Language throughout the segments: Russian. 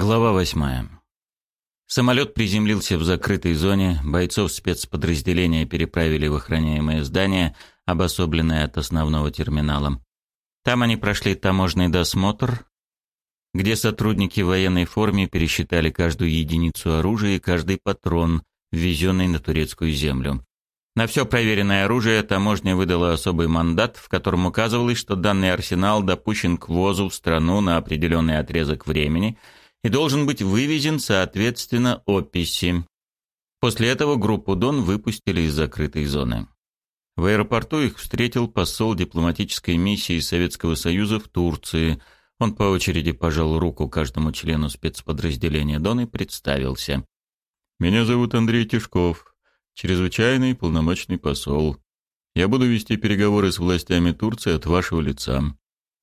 Глава восьмая. Самолет приземлился в закрытой зоне, бойцов спецподразделения переправили в охраняемое здание, обособленное от основного терминала. Там они прошли таможенный досмотр, где сотрудники в военной форме пересчитали каждую единицу оружия и каждый патрон, ввезенный на турецкую землю. На все проверенное оружие таможня выдала особый мандат, в котором указывалось, что данный арсенал допущен к ввозу в страну на определенный отрезок времени и должен быть вывезен соответственно описи. После этого группу Дон выпустили из закрытой зоны. В аэропорту их встретил посол дипломатической миссии Советского Союза в Турции. Он по очереди пожал руку каждому члену спецподразделения Дон и представился. «Меня зовут Андрей Тишков, чрезвычайный полномочный посол. Я буду вести переговоры с властями Турции от вашего лица.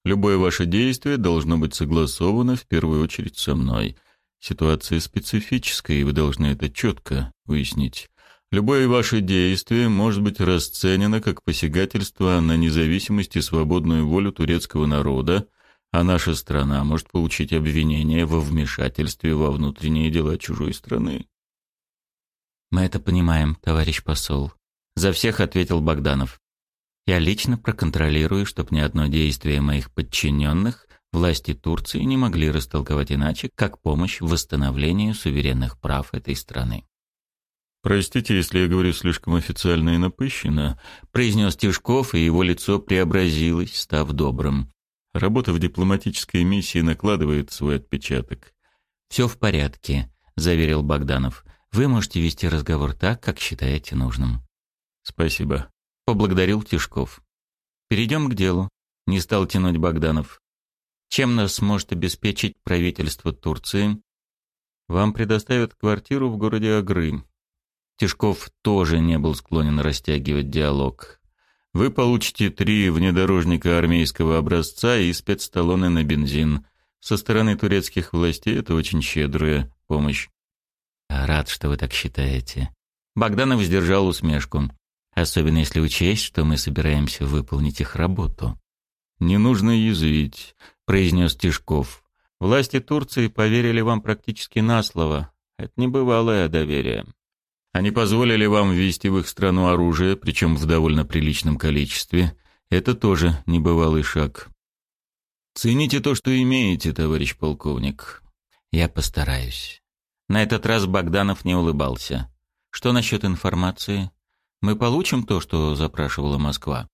Любое ваше действие должно быть согласовано в первую очередь со мной. Ситуация специфическая, и вы должны это четко выяснить. Любое ваше действие может быть расценено как посягательство на независимость и свободную волю турецкого народа, а наша страна может получить обвинение во вмешательстве во внутренние дела чужой страны. Мы это понимаем, товарищ посол. За всех ответил Богданов. Я лично проконтролирую, чтобы ни одно действие моих подчиненных власти Турции не могли растолковать иначе, как помощь в восстановлении суверенных прав этой страны. «Простите, если я говорю слишком официально и напыщенно», — произнес Тишков, и его лицо преобразилось, став добрым. Работа в дипломатической миссии накладывает свой отпечаток. «Все в порядке», — заверил Богданов. «Вы можете вести разговор так, как считаете нужным». «Спасибо», — поблагодарил Тишков. «Перейдем к делу», — не стал тянуть Богданов. «Чем нас может обеспечить правительство Турции?» «Вам предоставят квартиру в городе Агры», Тишков тоже не был склонен растягивать диалог. Вы получите три внедорожника армейского образца и спецталоны на бензин. Со стороны турецких властей это очень щедрая помощь. Рад, что вы так считаете. Богданов сдержал усмешку. Особенно если учесть, что мы собираемся выполнить их работу. «Не нужно язвить», — произнес Тишков. «Власти Турции поверили вам практически на слово. Это небывалое доверие. Они позволили вам ввести в их страну оружие, причем в довольно приличном количестве. Это тоже небывалый шаг. Цените то, что имеете, товарищ полковник. Я постараюсь. На этот раз Богданов не улыбался. Что насчет информации? Мы получим то, что запрашивала Москва?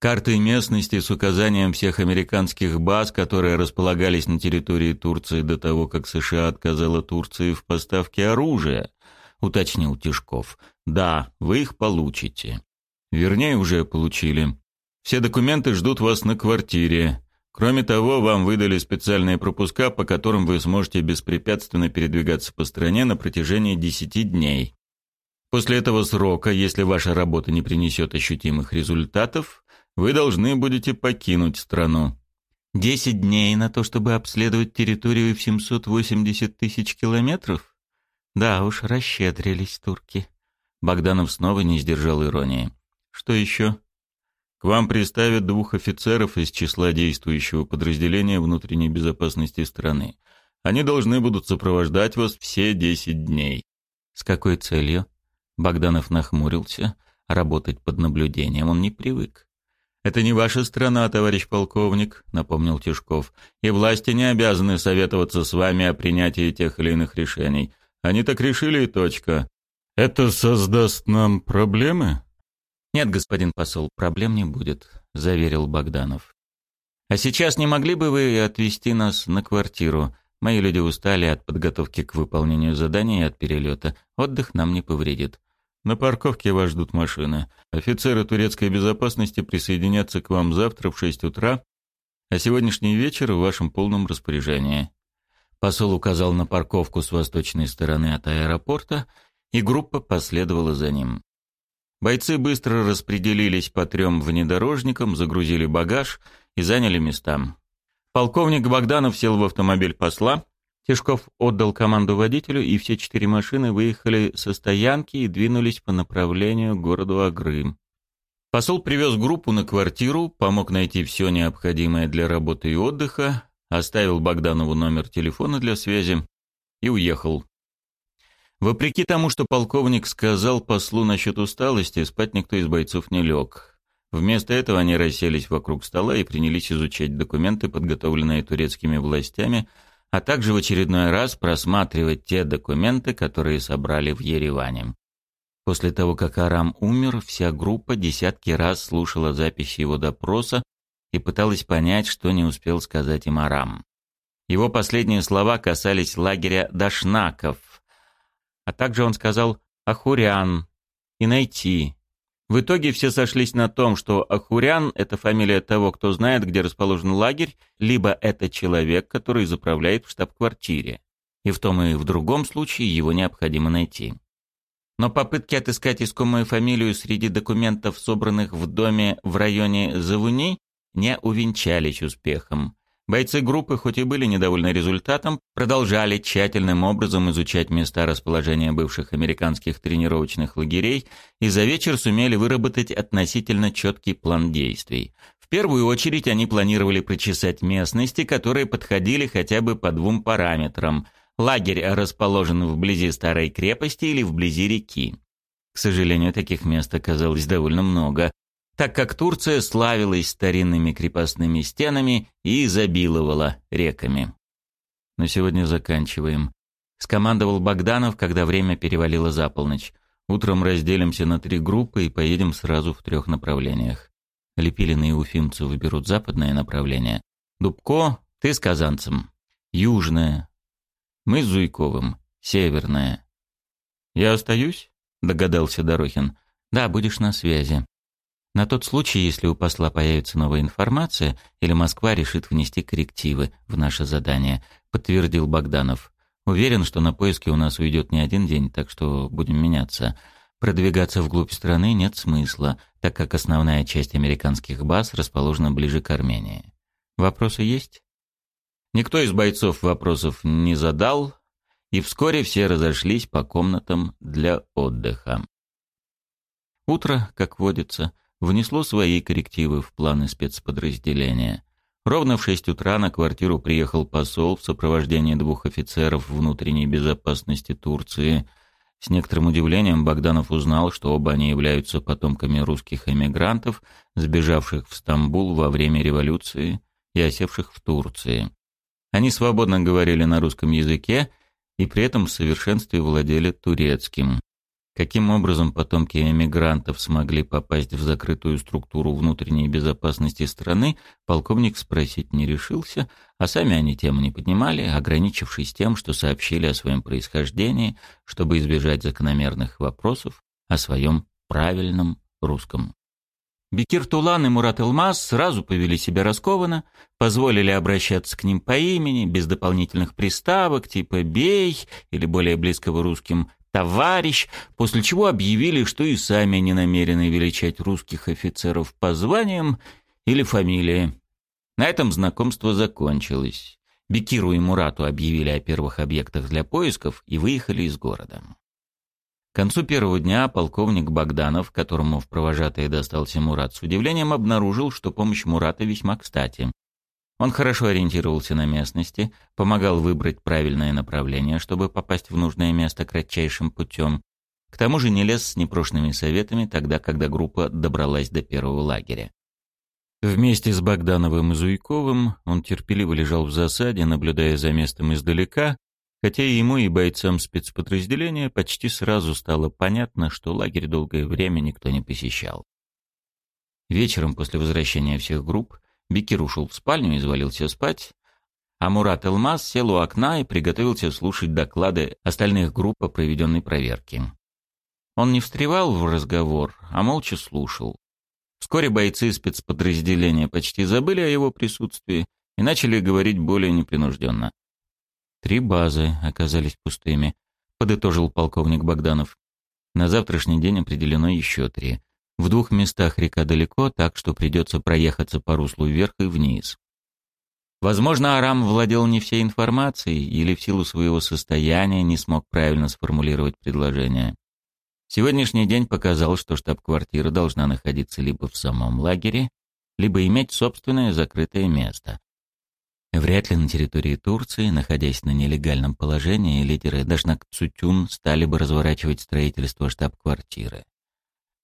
Карты местности с указанием всех американских баз, которые располагались на территории Турции до того, как США отказала Турции в поставке оружия – уточнил Тишков. Да, вы их получите. Вернее, уже получили. Все документы ждут вас на квартире. Кроме того, вам выдали специальные пропуска, по которым вы сможете беспрепятственно передвигаться по стране на протяжении 10 дней. После этого срока, если ваша работа не принесет ощутимых результатов, вы должны будете покинуть страну. Десять дней на то, чтобы обследовать территорию в 780 тысяч километров? Да уж, расщедрились турки. Богданов снова не сдержал иронии. Что еще? К вам приставят двух офицеров из числа действующего подразделения внутренней безопасности страны. Они должны будут сопровождать вас все десять дней. С какой целью? Богданов нахмурился. Работать под наблюдением он не привык. «Это не ваша страна, товарищ полковник», — напомнил Тишков, «и власти не обязаны советоваться с вами о принятии тех или иных решений. Они так решили и точка. Это создаст нам проблемы? Нет, господин посол, проблем не будет, заверил Богданов. А сейчас не могли бы вы отвезти нас на квартиру? Мои люди устали от подготовки к выполнению задания и от перелета. Отдых нам не повредит. На парковке вас ждут машины. Офицеры турецкой безопасности присоединятся к вам завтра в шесть утра, а сегодняшний вечер в вашем полном распоряжении. Посол указал на парковку с восточной стороны от аэропорта, и группа последовала за ним. Бойцы быстро распределились по трем внедорожникам, загрузили багаж и заняли места. Полковник Богданов сел в автомобиль посла, Тишков отдал команду водителю, и все четыре машины выехали со стоянки и двинулись по направлению к городу Агры. Посол привез группу на квартиру, помог найти все необходимое для работы и отдыха, оставил Богданову номер телефона для связи и уехал. Вопреки тому, что полковник сказал послу насчет усталости, спать никто из бойцов не лег. Вместо этого они расселись вокруг стола и принялись изучать документы, подготовленные турецкими властями, а также в очередной раз просматривать те документы, которые собрали в Ереване. После того, как Арам умер, вся группа десятки раз слушала записи его допроса и пыталась понять, что не успел сказать им Арам. Его последние слова касались лагеря Дашнаков, а также он сказал «Ахурян» и «найти». В итоге все сошлись на том, что Ахурян – это фамилия того, кто знает, где расположен лагерь, либо это человек, который заправляет в штаб-квартире. И в том и в другом случае его необходимо найти. Но попытки отыскать искомую фамилию среди документов, собранных в доме в районе Завуни, не увенчались успехом. Бойцы группы, хоть и были недовольны результатом, продолжали тщательным образом изучать места расположения бывших американских тренировочных лагерей и за вечер сумели выработать относительно четкий план действий. В первую очередь они планировали прочесать местности, которые подходили хотя бы по двум параметрам. Лагерь расположен вблизи старой крепости или вблизи реки. К сожалению, таких мест оказалось довольно много, так как Турция славилась старинными крепостными стенами и изобиловала реками. «На сегодня заканчиваем», — скомандовал Богданов, когда время перевалило за полночь. «Утром разделимся на три группы и поедем сразу в трех направлениях. Лепилины и уфимцы выберут западное направление. Дубко, ты с казанцем. Южное. Мы с Зуйковым. Северное. «Я остаюсь?» — догадался Дорохин. «Да, будешь на связи. На тот случай, если у посла появится новая информация или Москва решит внести коррективы в наше задание, подтвердил Богданов. Уверен, что на поиски у нас уйдет не один день, так что будем меняться. Продвигаться вглубь страны нет смысла, так как основная часть американских баз расположена ближе к Армении. Вопросы есть? Никто из бойцов вопросов не задал, и вскоре все разошлись по комнатам для отдыха. Утро, как водится, внесло свои коррективы в планы спецподразделения. Ровно в шесть утра на квартиру приехал посол в сопровождении двух офицеров внутренней безопасности Турции. С некоторым удивлением Богданов узнал, что оба они являются потомками русских эмигрантов, сбежавших в Стамбул во время революции и осевших в Турции. Они свободно говорили на русском языке и при этом в совершенстве владели турецким. Каким образом потомки эмигрантов смогли попасть в закрытую структуру внутренней безопасности страны, полковник спросить не решился, а сами они тему не поднимали, ограничившись тем, что сообщили о своем происхождении, чтобы избежать закономерных вопросов о своем правильном русском. Бекир Тулан и Мурат Элмаз сразу повели себя раскованно, позволили обращаться к ним по имени, без дополнительных приставок, типа «бей» или более близкого русским товарищ, после чего объявили, что и сами не намерены величать русских офицеров по званиям или фамилии. На этом знакомство закончилось. Бекиру и Мурату объявили о первых объектах для поисков и выехали из города. К концу первого дня полковник Богданов, которому в провожатые достался Мурат, с удивлением обнаружил, что помощь Мурата весьма кстати. Он хорошо ориентировался на местности, помогал выбрать правильное направление, чтобы попасть в нужное место кратчайшим путем. К тому же не лез с непрошенными советами тогда, когда группа добралась до первого лагеря. Вместе с Богдановым и Зуйковым он терпеливо лежал в засаде, наблюдая за местом издалека, хотя ему, и бойцам спецподразделения почти сразу стало понятно, что лагерь долгое время никто не посещал. Вечером после возвращения всех групп Бекир ушел в спальню и завалился спать, а Мурат Элмаз сел у окна и приготовился слушать доклады остальных групп о проведенной проверке. Он не встревал в разговор, а молча слушал. Вскоре бойцы спецподразделения почти забыли о его присутствии и начали говорить более непринужденно. «Три базы оказались пустыми», — подытожил полковник Богданов. «На завтрашний день определено еще три. В двух местах река далеко, так что придется проехаться по руслу вверх и вниз. Возможно, Арам владел не всей информацией или в силу своего состояния не смог правильно сформулировать предложение. Сегодняшний день показал, что штаб-квартира должна находиться либо в самом лагере, либо иметь собственное закрытое место. Вряд ли на территории Турции, находясь на нелегальном положении, лидеры Дашнак Цутюн стали бы разворачивать строительство штаб-квартиры.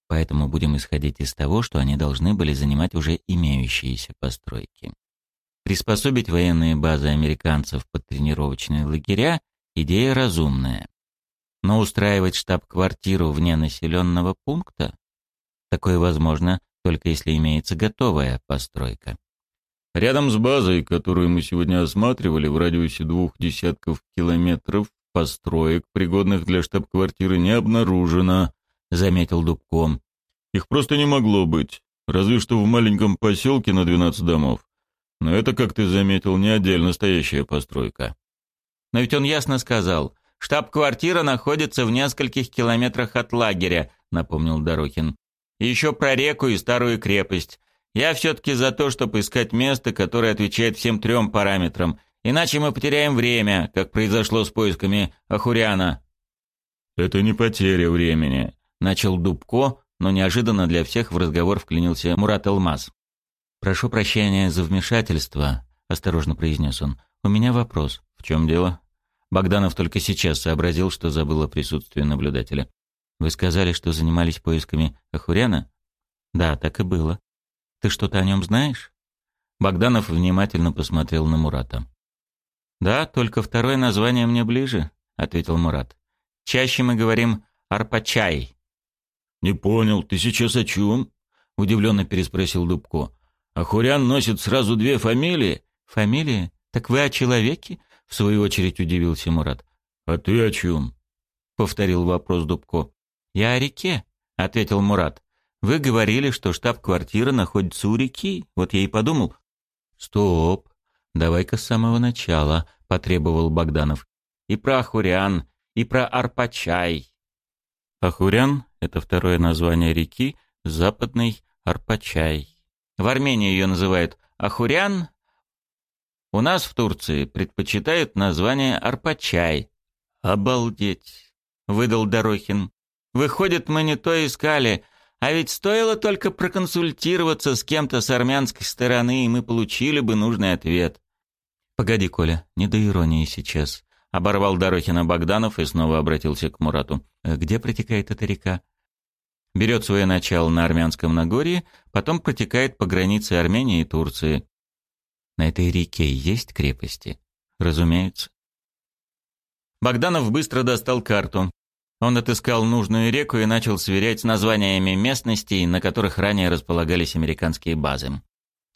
Поэтому будем исходить из того, что они должны были занимать уже имеющиеся постройки. Приспособить военные базы американцев под тренировочные лагеря – идея разумная. Но устраивать штаб-квартиру вне населенного пункта – такое возможно только если имеется готовая постройка. Рядом с базой, которую мы сегодня осматривали, в радиусе двух десятков километров, построек, пригодных для штаб-квартиры, не обнаружено, заметил Дубком. Их просто не могло быть, разве что в маленьком поселке на 12 домов. Но это, как ты заметил, не отдельно стоящая постройка. Но ведь он ясно сказал, штаб-квартира находится в нескольких километрах от лагеря, напомнил Дорохин. И еще про реку и старую крепость. Я все-таки за то, чтобы искать место, которое отвечает всем трем параметрам. Иначе мы потеряем время, как произошло с поисками Ахуряна. «Это не потеря времени», — начал Дубко, но неожиданно для всех в разговор вклинился Мурат Алмаз. «Прошу прощения за вмешательство», — осторожно произнес он. «У меня вопрос. В чем дело?» Богданов только сейчас сообразил, что забыл о присутствии наблюдателя. «Вы сказали, что занимались поисками Ахуряна?» «Да, так и было. Ты что-то о нем знаешь?» Богданов внимательно посмотрел на Мурата. «Да, только второе название мне ближе», — ответил Мурат. «Чаще мы говорим «арпачай». «Не понял, ты сейчас о чем?» — удивленно переспросил Дубко. «Ахурян носит сразу две фамилии?» «Фамилии? Так вы о человеке?» — в свою очередь удивился Мурат. «А ты о чем?» — повторил вопрос Дубко. «Я о реке», — ответил Мурат. Вы говорили, что штаб-квартира находится у реки. Вот я и подумал. Стоп. Давай-ка с самого начала, потребовал Богданов. И про Ахурян, и про Арпачай. Ахурян — это второе название реки, западный Арпачай. В Армении ее называют Ахурян. У нас в Турции предпочитают название Арпачай. Обалдеть, выдал Дорохин. Выходит, мы не то искали, а ведь стоило только проконсультироваться с кем-то с армянской стороны, и мы получили бы нужный ответ. «Погоди, Коля, не до иронии сейчас», — оборвал Дорохина Богданов и снова обратился к Мурату. «Э, «Где протекает эта река?» Берет свое начало на Армянском Нагорье, потом протекает по границе Армении и Турции. На этой реке есть крепости? Разумеется. Богданов быстро достал карту. Он отыскал нужную реку и начал сверять с названиями местностей, на которых ранее располагались американские базы.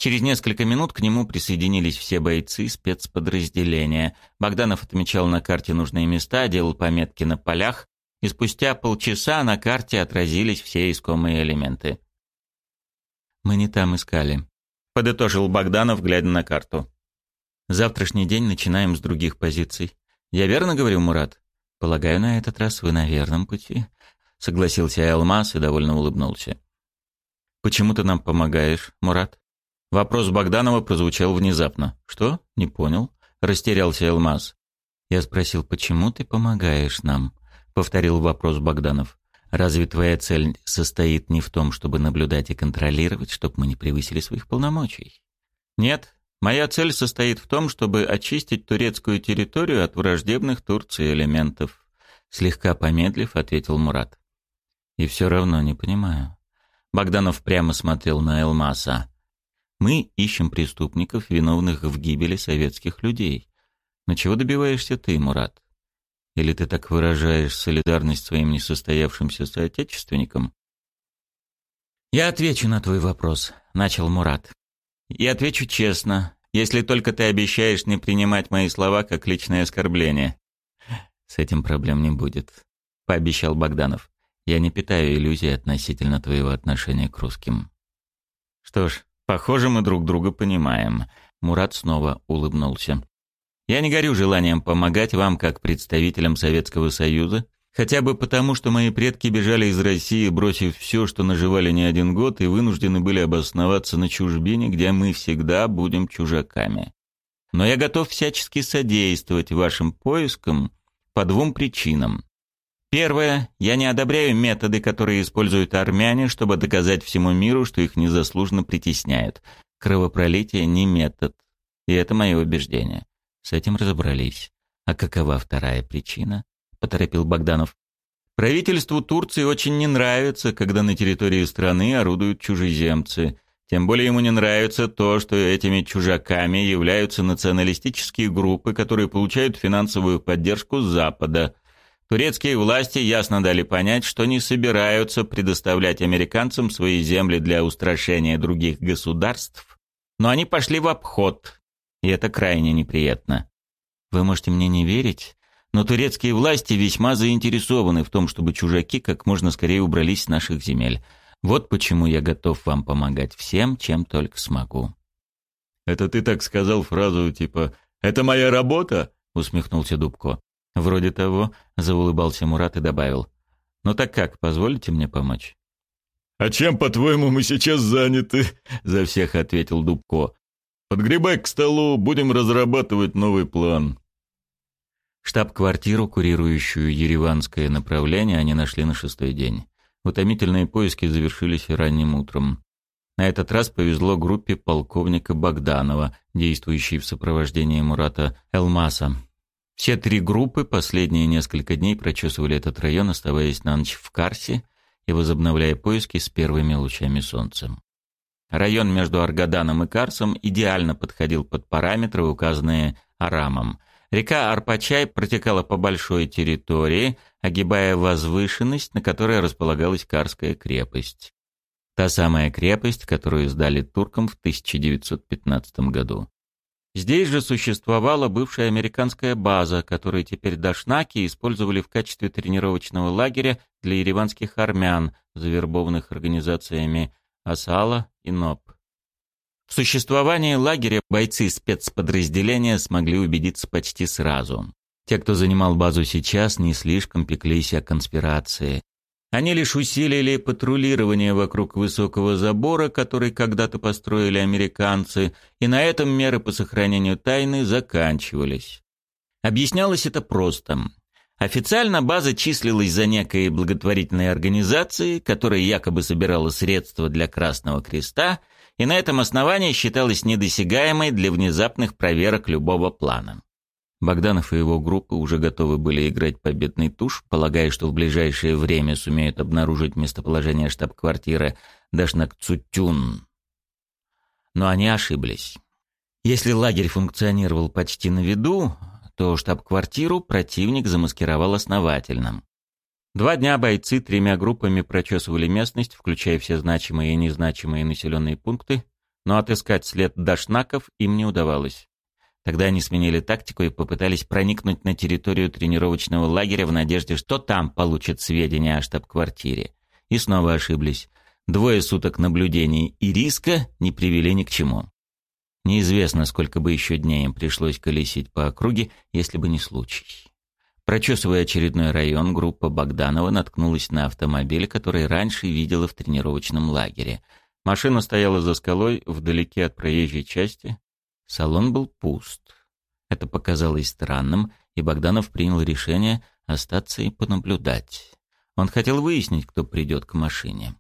Через несколько минут к нему присоединились все бойцы спецподразделения. Богданов отмечал на карте нужные места, делал пометки на полях, и спустя полчаса на карте отразились все искомые элементы. «Мы не там искали», — подытожил Богданов, глядя на карту. «Завтрашний день начинаем с других позиций. Я верно говорю, Мурат?» «Полагаю, на этот раз вы на верном пути», — согласился Алмаз и довольно улыбнулся. «Почему ты нам помогаешь, Мурат?» Вопрос Богданова прозвучал внезапно. «Что? Не понял?» — растерялся Алмаз. Я спросил, «Почему ты помогаешь нам?» — повторил вопрос Богданов. «Разве твоя цель состоит не в том, чтобы наблюдать и контролировать, чтобы мы не превысили своих полномочий?» «Нет, Моя цель состоит в том, чтобы очистить турецкую территорию от враждебных Турции элементов. Слегка помедлив, ответил Мурат. И все равно не понимаю. Богданов прямо смотрел на Элмаса. Мы ищем преступников, виновных в гибели советских людей. Но чего добиваешься ты, Мурат? Или ты так выражаешь солидарность своим несостоявшимся соотечественникам? Я отвечу на твой вопрос, начал Мурат. И отвечу честно, если только ты обещаешь не принимать мои слова как личное оскорбление. С этим проблем не будет, пообещал Богданов. Я не питаю иллюзий относительно твоего отношения к русским. Что ж, похоже, мы друг друга понимаем. Мурат снова улыбнулся. Я не горю желанием помогать вам как представителям Советского Союза Хотя бы потому, что мои предки бежали из России, бросив все, что наживали не один год, и вынуждены были обосноваться на чужбине, где мы всегда будем чужаками. Но я готов всячески содействовать вашим поискам по двум причинам. Первое, я не одобряю методы, которые используют армяне, чтобы доказать всему миру, что их незаслуженно притесняют. Кровопролитие не метод. И это мое убеждение. С этим разобрались. А какова вторая причина? Поторопил Богданов. Правительству Турции очень не нравится, когда на территории страны орудуют чужеземцы. Тем более ему не нравится то, что этими чужаками являются националистические группы, которые получают финансовую поддержку Запада. Турецкие власти ясно дали понять, что не собираются предоставлять американцам свои земли для устрашения других государств, но они пошли в обход, и это крайне неприятно. Вы можете мне не верить, но турецкие власти весьма заинтересованы в том, чтобы чужаки как можно скорее убрались с наших земель. Вот почему я готов вам помогать всем, чем только смогу». «Это ты так сказал фразу типа «Это моя работа»?» — усмехнулся Дубко. «Вроде того», — заулыбался Мурат и добавил. «Ну так как, позволите мне помочь?» «А чем, по-твоему, мы сейчас заняты?» — за всех ответил Дубко. «Подгребай к столу, будем разрабатывать новый план». Штаб-квартиру, курирующую ереванское направление, они нашли на шестой день. Утомительные поиски завершились ранним утром. На этот раз повезло группе полковника Богданова, действующей в сопровождении Мурата Элмаса. Все три группы последние несколько дней прочесывали этот район, оставаясь на ночь в Карсе и возобновляя поиски с первыми лучами солнца. Район между Аргаданом и Карсом идеально подходил под параметры, указанные Арамом – Река Арпачай протекала по большой территории, огибая возвышенность, на которой располагалась Карская крепость. Та самая крепость, которую сдали туркам в 1915 году. Здесь же существовала бывшая американская база, которую теперь дашнаки использовали в качестве тренировочного лагеря для ереванских армян, завербованных организациями Асала и НОП. В существовании лагеря бойцы спецподразделения смогли убедиться почти сразу. Те, кто занимал базу сейчас, не слишком пеклись о конспирации. Они лишь усилили патрулирование вокруг высокого забора, который когда-то построили американцы, и на этом меры по сохранению тайны заканчивались. Объяснялось это просто. Официально база числилась за некой благотворительной организацией, которая якобы собирала средства для Красного Креста – и на этом основании считалась недосягаемой для внезапных проверок любого плана. Богданов и его группа уже готовы были играть победный туш, полагая, что в ближайшее время сумеют обнаружить местоположение штаб-квартиры Дашнакцутюн. Но они ошиблись. Если лагерь функционировал почти на виду, то штаб-квартиру противник замаскировал основательно. Два дня бойцы тремя группами прочесывали местность, включая все значимые и незначимые населенные пункты, но отыскать след дашнаков им не удавалось. Тогда они сменили тактику и попытались проникнуть на территорию тренировочного лагеря в надежде, что там получат сведения о штаб-квартире. И снова ошиблись. Двое суток наблюдений и риска не привели ни к чему. Неизвестно, сколько бы еще дней им пришлось колесить по округе, если бы не случай. Прочесывая очередной район, группа Богданова наткнулась на автомобиль, который раньше видела в тренировочном лагере. Машина стояла за скалой, вдалеке от проезжей части. Салон был пуст. Это показалось странным, и Богданов принял решение остаться и понаблюдать. Он хотел выяснить, кто придет к машине.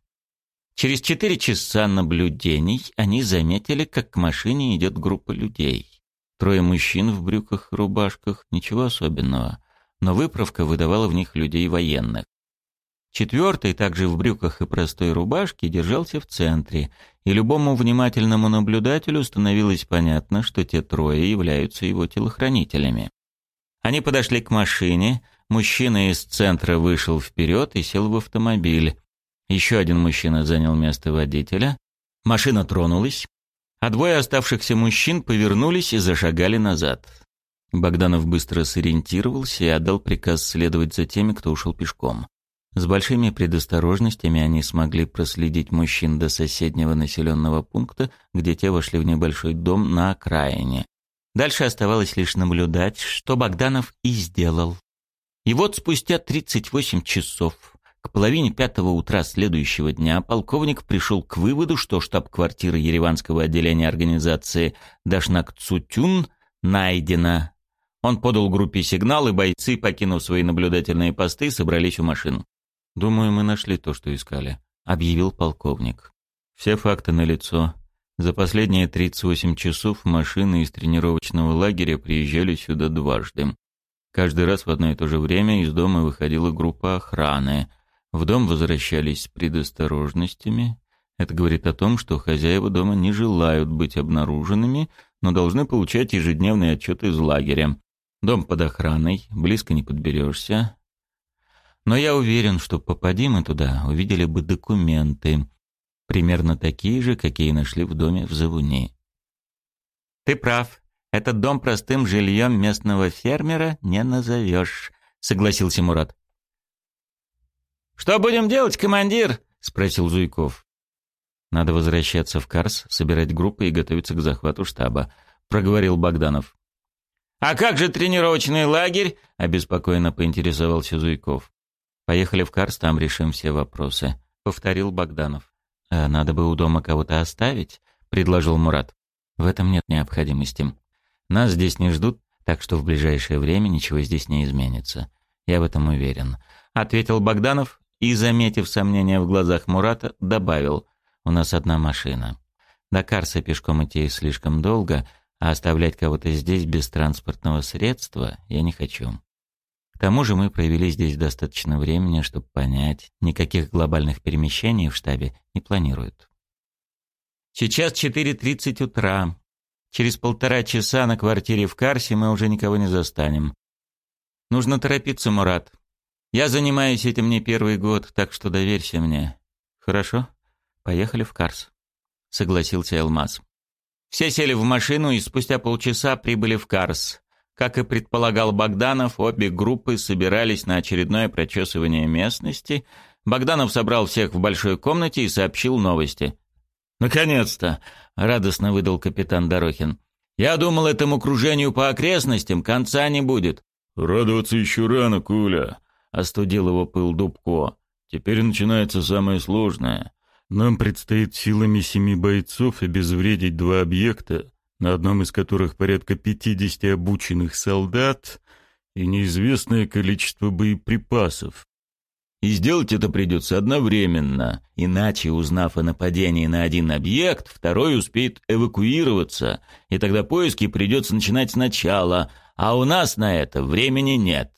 Через четыре часа наблюдений они заметили, как к машине идет группа людей. Трое мужчин в брюках и рубашках, ничего особенного но выправка выдавала в них людей военных. Четвертый, также в брюках и простой рубашке, держался в центре, и любому внимательному наблюдателю становилось понятно, что те трое являются его телохранителями. Они подошли к машине, мужчина из центра вышел вперед и сел в автомобиль. Еще один мужчина занял место водителя. Машина тронулась, а двое оставшихся мужчин повернулись и зашагали назад. Богданов быстро сориентировался и отдал приказ следовать за теми, кто ушел пешком. С большими предосторожностями они смогли проследить мужчин до соседнего населенного пункта, где те вошли в небольшой дом на окраине. Дальше оставалось лишь наблюдать, что Богданов и сделал. И вот спустя 38 часов, к половине пятого утра следующего дня, полковник пришел к выводу, что штаб-квартира Ереванского отделения организации Дашнак Цутюн найдена он подал группе сигнал, и бойцы, покинув свои наблюдательные посты, собрались у машин. «Думаю, мы нашли то, что искали», — объявил полковник. «Все факты налицо. За последние 38 часов машины из тренировочного лагеря приезжали сюда дважды. Каждый раз в одно и то же время из дома выходила группа охраны. В дом возвращались с предосторожностями. Это говорит о том, что хозяева дома не желают быть обнаруженными, но должны получать ежедневные отчеты из лагеря. Дом под охраной, близко не подберешься. Но я уверен, что попади мы туда, увидели бы документы, примерно такие же, какие нашли в доме в Завуни. «Ты прав. Этот дом простым жильем местного фермера не назовешь», — согласился Мурат. «Что будем делать, командир?» — спросил Зуйков. «Надо возвращаться в Карс, собирать группы и готовиться к захвату штаба», — проговорил Богданов. «А как же тренировочный лагерь?» — обеспокоенно поинтересовался Зуйков. «Поехали в Карс, там решим все вопросы», — повторил Богданов. «А надо бы у дома кого-то оставить», — предложил Мурат. «В этом нет необходимости. Нас здесь не ждут, так что в ближайшее время ничего здесь не изменится. Я в этом уверен», — ответил Богданов и, заметив сомнения в глазах Мурата, добавил. «У нас одна машина. До Карса пешком идти слишком долго, а оставлять кого-то здесь без транспортного средства я не хочу тому же мы провели здесь достаточно времени, чтобы понять, никаких глобальных перемещений в штабе не планируют. Сейчас 4.30 утра. Через полтора часа на квартире в Карсе мы уже никого не застанем. Нужно торопиться, Мурат. Я занимаюсь этим не первый год, так что доверься мне. Хорошо? Поехали в Карс. Согласился Элмаз. Все сели в машину и спустя полчаса прибыли в Карс. Как и предполагал Богданов, обе группы собирались на очередное прочесывание местности. Богданов собрал всех в большой комнате и сообщил новости. «Наконец-то!» — радостно выдал капитан Дорохин. «Я думал, этому кружению по окрестностям конца не будет». «Радоваться еще рано, Куля», — остудил его пыл Дубко. «Теперь начинается самое сложное. Нам предстоит силами семи бойцов обезвредить два объекта, на одном из которых порядка 50 обученных солдат и неизвестное количество боеприпасов. И сделать это придется одновременно, иначе, узнав о нападении на один объект, второй успеет эвакуироваться, и тогда поиски придется начинать сначала, а у нас на это времени нет.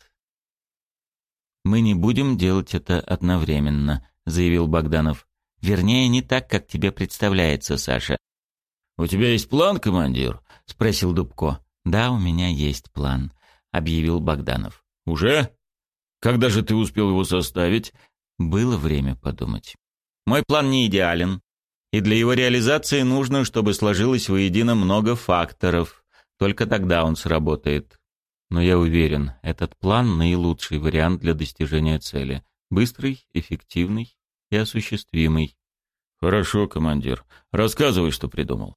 «Мы не будем делать это одновременно», — заявил Богданов. «Вернее, не так, как тебе представляется, Саша. «У тебя есть план, командир?» — спросил Дубко. «Да, у меня есть план», — объявил Богданов. «Уже? Когда же ты успел его составить?» Было время подумать. «Мой план не идеален, и для его реализации нужно, чтобы сложилось воедино много факторов. Только тогда он сработает. Но я уверен, этот план — наилучший вариант для достижения цели. Быстрый, эффективный и осуществимый». «Хорошо, командир. Рассказывай, что придумал».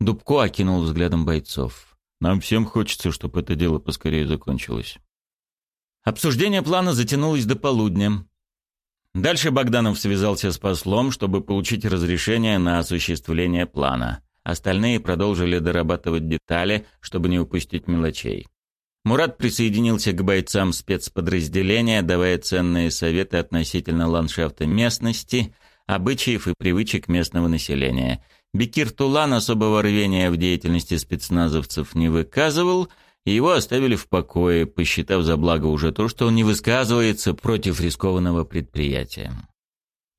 Дубко окинул взглядом бойцов. «Нам всем хочется, чтобы это дело поскорее закончилось». Обсуждение плана затянулось до полудня. Дальше Богданов связался с послом, чтобы получить разрешение на осуществление плана. Остальные продолжили дорабатывать детали, чтобы не упустить мелочей. Мурат присоединился к бойцам спецподразделения, давая ценные советы относительно ландшафта местности, обычаев и привычек местного населения – Бекир Тулан особого рвения в деятельности спецназовцев не выказывал, и его оставили в покое, посчитав за благо уже то, что он не высказывается против рискованного предприятия.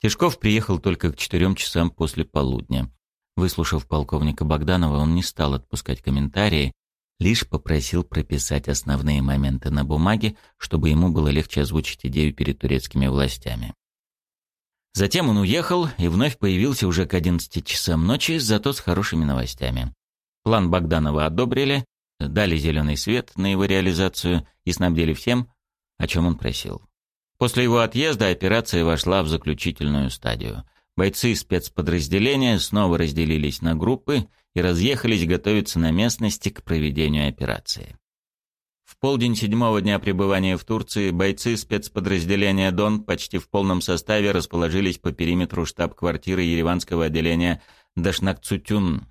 Тишков приехал только к четырем часам после полудня. Выслушав полковника Богданова, он не стал отпускать комментарии, лишь попросил прописать основные моменты на бумаге, чтобы ему было легче озвучить идею перед турецкими властями. Затем он уехал и вновь появился уже к 11 часам ночи, зато с хорошими новостями. План Богданова одобрили, дали зеленый свет на его реализацию и снабдили всем, о чем он просил. После его отъезда операция вошла в заключительную стадию. Бойцы спецподразделения снова разделились на группы и разъехались готовиться на местности к проведению операции. В полдень седьмого дня пребывания в Турции бойцы спецподразделения «Дон» почти в полном составе расположились по периметру штаб-квартиры ереванского отделения Дашнакцутюн.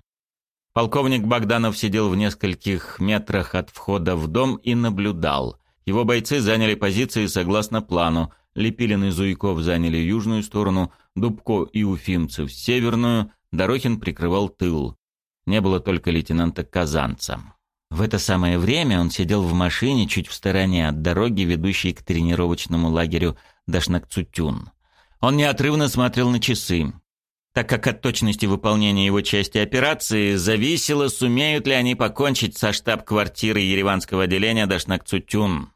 Полковник Богданов сидел в нескольких метрах от входа в дом и наблюдал. Его бойцы заняли позиции согласно плану. Лепилин и Зуйков заняли южную сторону, Дубко и Уфимцев — северную, Дорохин прикрывал тыл. Не было только лейтенанта Казанца. В это самое время он сидел в машине чуть в стороне от дороги, ведущей к тренировочному лагерю Дашнакцутюн. Он неотрывно смотрел на часы, так как от точности выполнения его части операции зависело, сумеют ли они покончить со штаб-квартирой ереванского отделения Дашнакцутюн.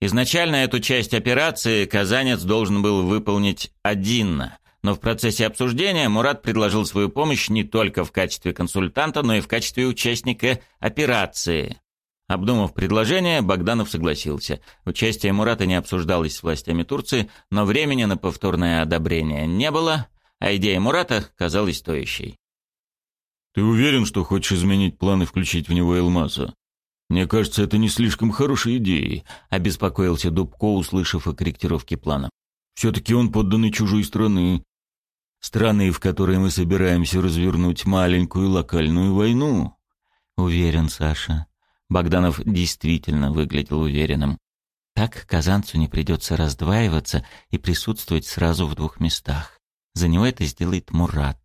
Изначально эту часть операции казанец должен был выполнить один, но в процессе обсуждения Мурат предложил свою помощь не только в качестве консультанта, но и в качестве участника операции. Обдумав предложение, Богданов согласился. Участие Мурата не обсуждалось с властями Турции, но времени на повторное одобрение не было, а идея Мурата казалась стоящей. «Ты уверен, что хочешь изменить план и включить в него Элмаса?» «Мне кажется, это не слишком хорошей идеей», — обеспокоился Дубко, услышав о корректировке плана. «Все-таки он подданный чужой страны. Страны, в которой мы собираемся развернуть маленькую локальную войну». «Уверен, Саша». Богданов действительно выглядел уверенным. Так казанцу не придется раздваиваться и присутствовать сразу в двух местах. За него это сделает Мурат.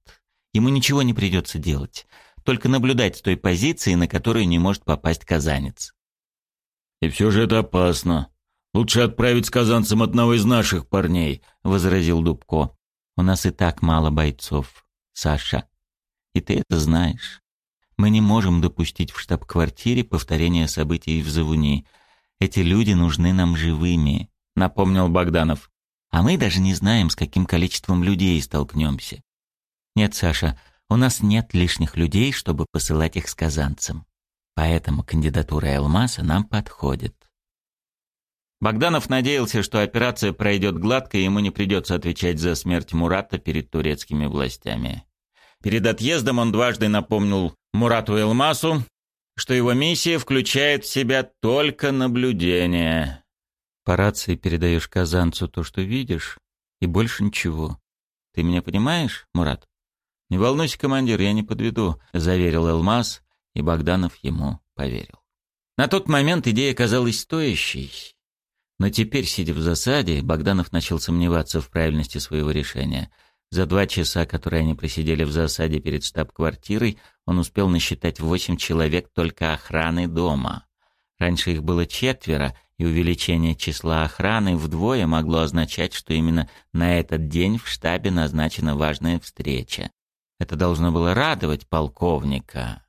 Ему ничего не придется делать только наблюдать с той позиции, на которую не может попасть казанец. «И все же это опасно. Лучше отправить с казанцем одного из наших парней», — возразил Дубко. «У нас и так мало бойцов, Саша. И ты это знаешь. Мы не можем допустить в штаб-квартире повторения событий в Завуни. Эти люди нужны нам живыми», — напомнил Богданов. «А мы даже не знаем, с каким количеством людей столкнемся. Нет, Саша, у нас нет лишних людей, чтобы посылать их с казанцем. Поэтому кандидатура Элмаса нам подходит. Богданов надеялся, что операция пройдет гладко, и ему не придется отвечать за смерть Мурата перед турецкими властями. Перед отъездом он дважды напомнил Мурату Элмасу, что его миссия включает в себя только наблюдение. По рации передаешь казанцу то, что видишь, и больше ничего. Ты меня понимаешь, Мурат? «Не волнуйся, командир, я не подведу», — заверил Элмаз, и Богданов ему поверил. На тот момент идея казалась стоящей. Но теперь, сидя в засаде, Богданов начал сомневаться в правильности своего решения. За два часа, которые они просидели в засаде перед штаб-квартирой, он успел насчитать восемь человек только охраны дома. Раньше их было четверо, и увеличение числа охраны вдвое могло означать, что именно на этот день в штабе назначена важная встреча. Это должно было радовать полковника.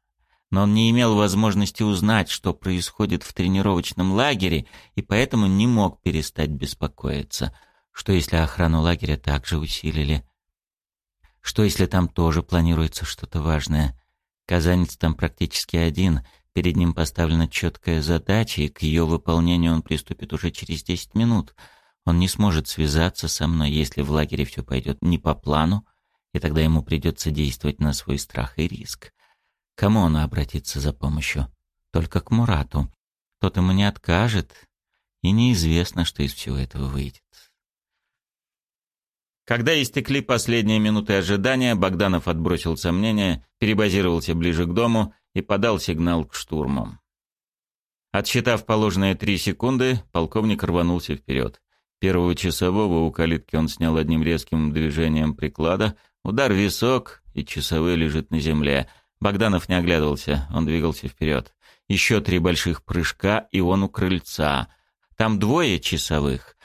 Но он не имел возможности узнать, что происходит в тренировочном лагере, и поэтому не мог перестать беспокоиться. Что если охрану лагеря также усилили? Что если там тоже планируется что-то важное? Казанец там практически один, перед ним поставлена четкая задача, и к ее выполнению он приступит уже через десять минут. Он не сможет связаться со мной, если в лагере все пойдет не по плану, и тогда ему придется действовать на свой страх и риск. Кому он обратится за помощью? Только к Мурату. Тот ему не откажет, и неизвестно, что из всего этого выйдет. Когда истекли последние минуты ожидания, Богданов отбросил сомнения, перебазировался ближе к дому и подал сигнал к штурму. Отсчитав положенные три секунды, полковник рванулся вперед. Первого часового у калитки он снял одним резким движением приклада, Удар в висок, и часовой лежит на земле. Богданов не оглядывался, он двигался вперед. Еще три больших прыжка, и он у крыльца. Там двое часовых.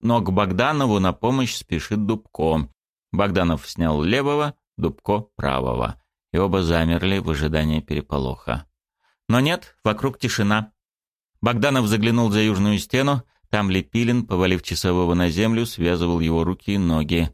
Но к Богданову на помощь спешит Дубко. Богданов снял левого, Дубко — правого. И оба замерли в ожидании переполоха. Но нет, вокруг тишина. Богданов заглянул за южную стену. Там Лепилин, повалив часового на землю, связывал его руки и ноги.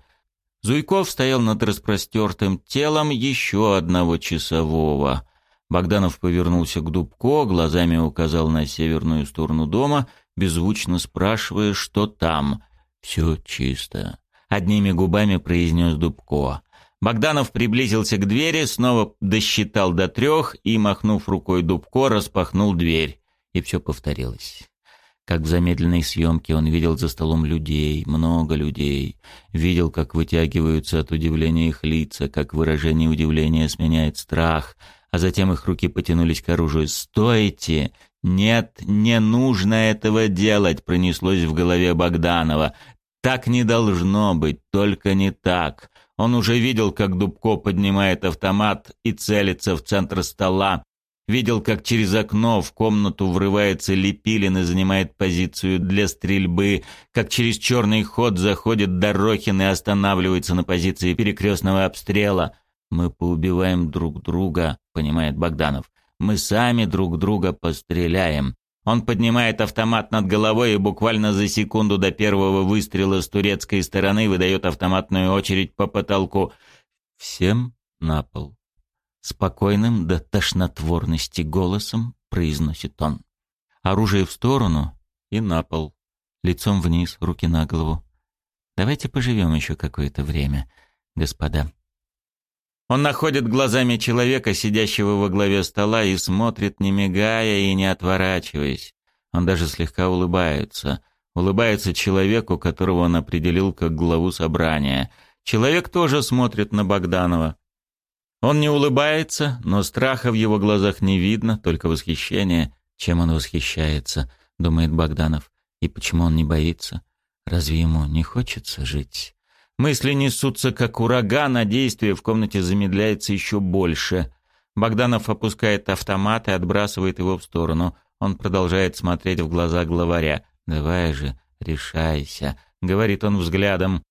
Зуйков стоял над распростертым телом еще одного часового. Богданов повернулся к Дубко, глазами указал на северную сторону дома, беззвучно спрашивая, что там. «Все чисто», — одними губами произнес Дубко. Богданов приблизился к двери, снова досчитал до трех и, махнув рукой Дубко, распахнул дверь. И все повторилось. Как в замедленной съемке он видел за столом людей, много людей. Видел, как вытягиваются от удивления их лица, как выражение удивления сменяет страх, а затем их руки потянулись к оружию. «Стойте! Нет, не нужно этого делать!» пронеслось в голове Богданова. «Так не должно быть, только не так!» Он уже видел, как Дубко поднимает автомат и целится в центр стола. Видел, как через окно в комнату врывается Лепилин и занимает позицию для стрельбы, как через черный ход заходит Дорохин и останавливается на позиции перекрестного обстрела. «Мы поубиваем друг друга», — понимает Богданов. «Мы сами друг друга постреляем». Он поднимает автомат над головой и буквально за секунду до первого выстрела с турецкой стороны выдает автоматную очередь по потолку. Всем на пол. Спокойным до тошнотворности голосом произносит он. Оружие в сторону и на пол. Лицом вниз, руки на голову. Давайте поживем еще какое-то время, господа. Он находит глазами человека, сидящего во главе стола, и смотрит, не мигая и не отворачиваясь. Он даже слегка улыбается. Улыбается человеку, которого он определил как главу собрания. Человек тоже смотрит на Богданова. Он не улыбается, но страха в его глазах не видно, только восхищение. Чем он восхищается, думает Богданов. И почему он не боится? Разве ему не хочется жить? Мысли несутся, как ураган, а действие в комнате замедляется еще больше. Богданов опускает автомат и отбрасывает его в сторону. Он продолжает смотреть в глаза главаря. «Давай же, решайся», — говорит он взглядом.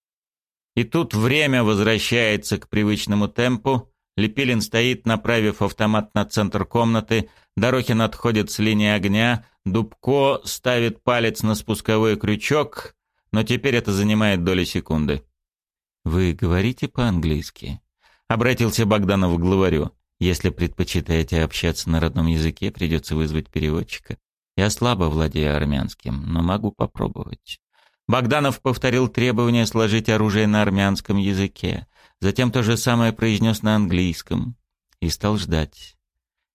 И тут время возвращается к привычному темпу. Лепилин стоит, направив автомат на центр комнаты. Дорохин отходит с линии огня. Дубко ставит палец на спусковой крючок, но теперь это занимает доли секунды. «Вы говорите по-английски?» Обратился Богданов к главарю. «Если предпочитаете общаться на родном языке, придется вызвать переводчика. Я слабо владею армянским, но могу попробовать». Богданов повторил требование сложить оружие на армянском языке. Затем то же самое произнес на английском. И стал ждать.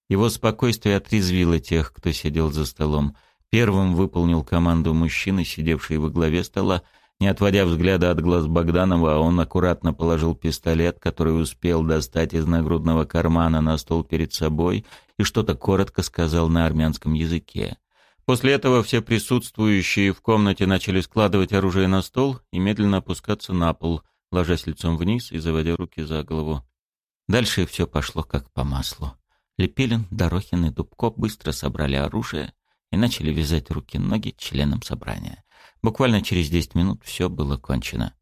Его спокойствие отрезвило тех, кто сидел за столом. Первым выполнил команду мужчины, сидевший во главе стола, не отводя взгляда от глаз Богданова, он аккуратно положил пистолет, который успел достать из нагрудного кармана на стол перед собой, и что-то коротко сказал на армянском языке. После этого все присутствующие в комнате начали складывать оружие на стол и медленно опускаться на пол, ложась лицом вниз и заводя руки за голову. Дальше все пошло как по маслу. Лепилин, Дорохин и Дубко быстро собрали оружие и начали вязать руки-ноги членам собрания. Буквально через 10 минут все было кончено.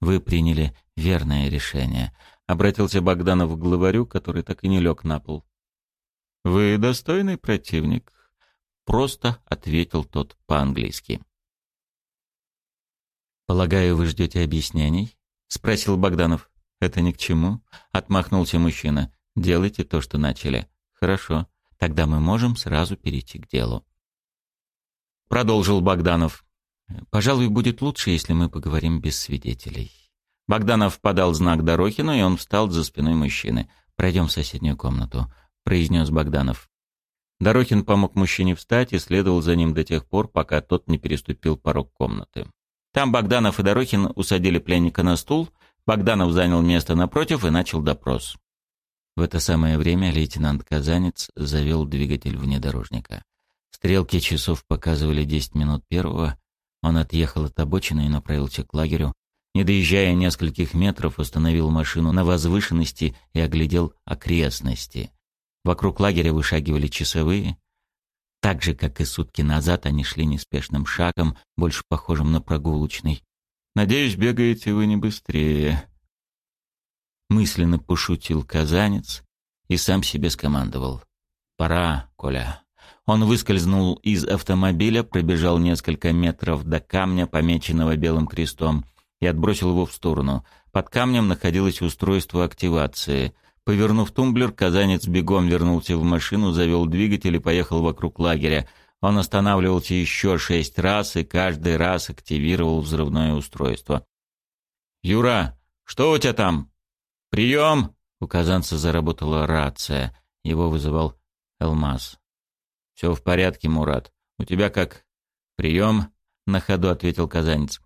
Вы приняли верное решение. Обратился Богданов к главарю, который так и не лег на пол. Вы достойный противник. Просто ответил тот по-английски. «Полагаю, вы ждете объяснений?» — спросил Богданов. «Это ни к чему», — отмахнулся мужчина. «Делайте то, что начали». «Хорошо, тогда мы можем сразу перейти к делу». Продолжил Богданов. Пожалуй, будет лучше, если мы поговорим без свидетелей. Богданов подал знак Дорохину, и он встал за спиной мужчины. «Пройдем в соседнюю комнату», — произнес Богданов. Дорохин помог мужчине встать и следовал за ним до тех пор, пока тот не переступил порог комнаты. Там Богданов и Дорохин усадили пленника на стул, Богданов занял место напротив и начал допрос. В это самое время лейтенант Казанец завел двигатель внедорожника. Стрелки часов показывали 10 минут первого, он отъехал от обочины и направился к лагерю. Не доезжая нескольких метров, остановил машину на возвышенности и оглядел окрестности. Вокруг лагеря вышагивали часовые. Так же, как и сутки назад, они шли неспешным шагом, больше похожим на прогулочный. «Надеюсь, бегаете вы не быстрее», мысленно пошутил казанец и сам себе скомандовал. «Пора, Коля». Он выскользнул из автомобиля, пробежал несколько метров до камня, помеченного белым крестом, и отбросил его в сторону. Под камнем находилось устройство активации. Повернув тумблер, казанец бегом вернулся в машину, завел двигатель и поехал вокруг лагеря. Он останавливался еще шесть раз и каждый раз активировал взрывное устройство. «Юра, что у тебя там?» «Прием!» У казанца заработала рация. Его вызывал Элмаз. «Все в порядке, Мурат. У тебя как?» «Прием», — на ходу ответил казанец.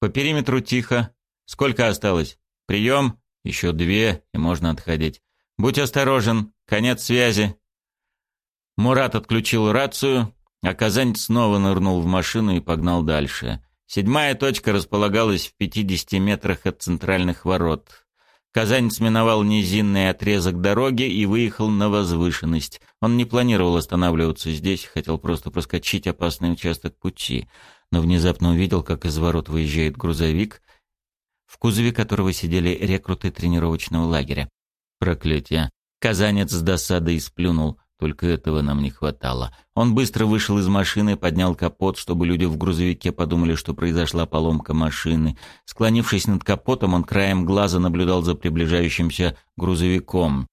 «По периметру тихо. Сколько осталось?» «Прием. Еще две, и можно отходить. Будь осторожен. Конец связи». Мурат отключил рацию, а казанец снова нырнул в машину и погнал дальше. Седьмая точка располагалась в 50 метрах от центральных ворот. Казанец миновал низинный отрезок дороги и выехал на возвышенность. Он не планировал останавливаться здесь, хотел просто проскочить опасный участок пути, но внезапно увидел, как из ворот выезжает грузовик, в кузове которого сидели рекруты тренировочного лагеря. Проклятие. Казанец с досадой сплюнул. Только этого нам не хватало. Он быстро вышел из машины, поднял капот, чтобы люди в грузовике подумали, что произошла поломка машины. Склонившись над капотом, он краем глаза наблюдал за приближающимся грузовиком.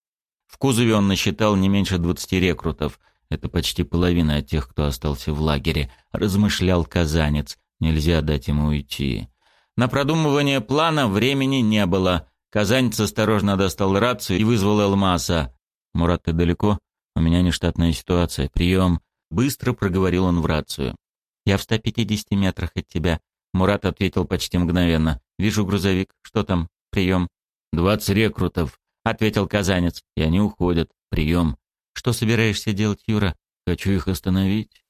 В кузове он насчитал не меньше двадцати рекрутов. Это почти половина от тех, кто остался в лагере. Размышлял казанец. Нельзя дать ему уйти. На продумывание плана времени не было. Казанец осторожно достал рацию и вызвал Элмаса. «Мурат, ты далеко?» «У меня нештатная ситуация. Прием!» Быстро проговорил он в рацию. «Я в 150 метрах от тебя», — Мурат ответил почти мгновенно. «Вижу грузовик. Что там? Прием». «Двадцать рекрутов», — ответил казанец. «И они уходят. Прием». «Что собираешься делать, Юра?» «Хочу их остановить».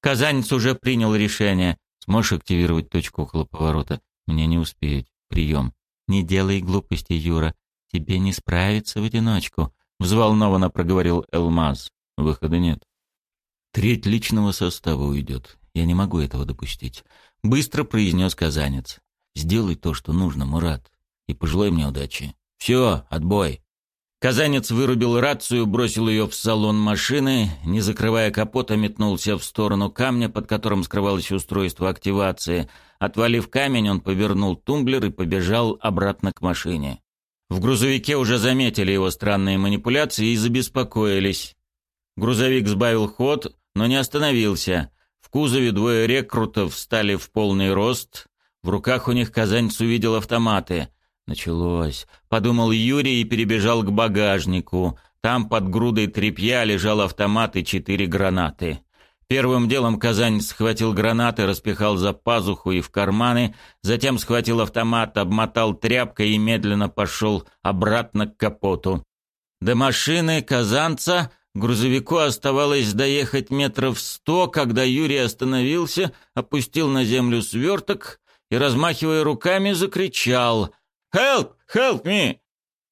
Казанец уже принял решение. «Сможешь активировать точку около поворота?» «Мне не успеть. Прием». «Не делай глупости, Юра. Тебе не справиться в одиночку. Взволнованно проговорил Элмаз. Выхода нет. Треть личного состава уйдет. Я не могу этого допустить. Быстро произнес казанец. Сделай то, что нужно, Мурат. И пожелай мне удачи. Все, отбой. Казанец вырубил рацию, бросил ее в салон машины, не закрывая капота, метнулся в сторону камня, под которым скрывалось устройство активации. Отвалив камень, он повернул тумблер и побежал обратно к машине. В грузовике уже заметили его странные манипуляции и забеспокоились. Грузовик сбавил ход, но не остановился. В кузове двое рекрутов встали в полный рост. В руках у них казанец увидел автоматы. Началось. Подумал Юрий и перебежал к багажнику. Там под грудой тряпья лежал автомат и четыре гранаты. Первым делом Казань схватил гранаты, распихал за пазуху и в карманы, затем схватил автомат, обмотал тряпкой и медленно пошел обратно к капоту. До машины казанца грузовику оставалось доехать метров сто, когда Юрий остановился, опустил на землю сверток и, размахивая руками, закричал «Help! Help me!»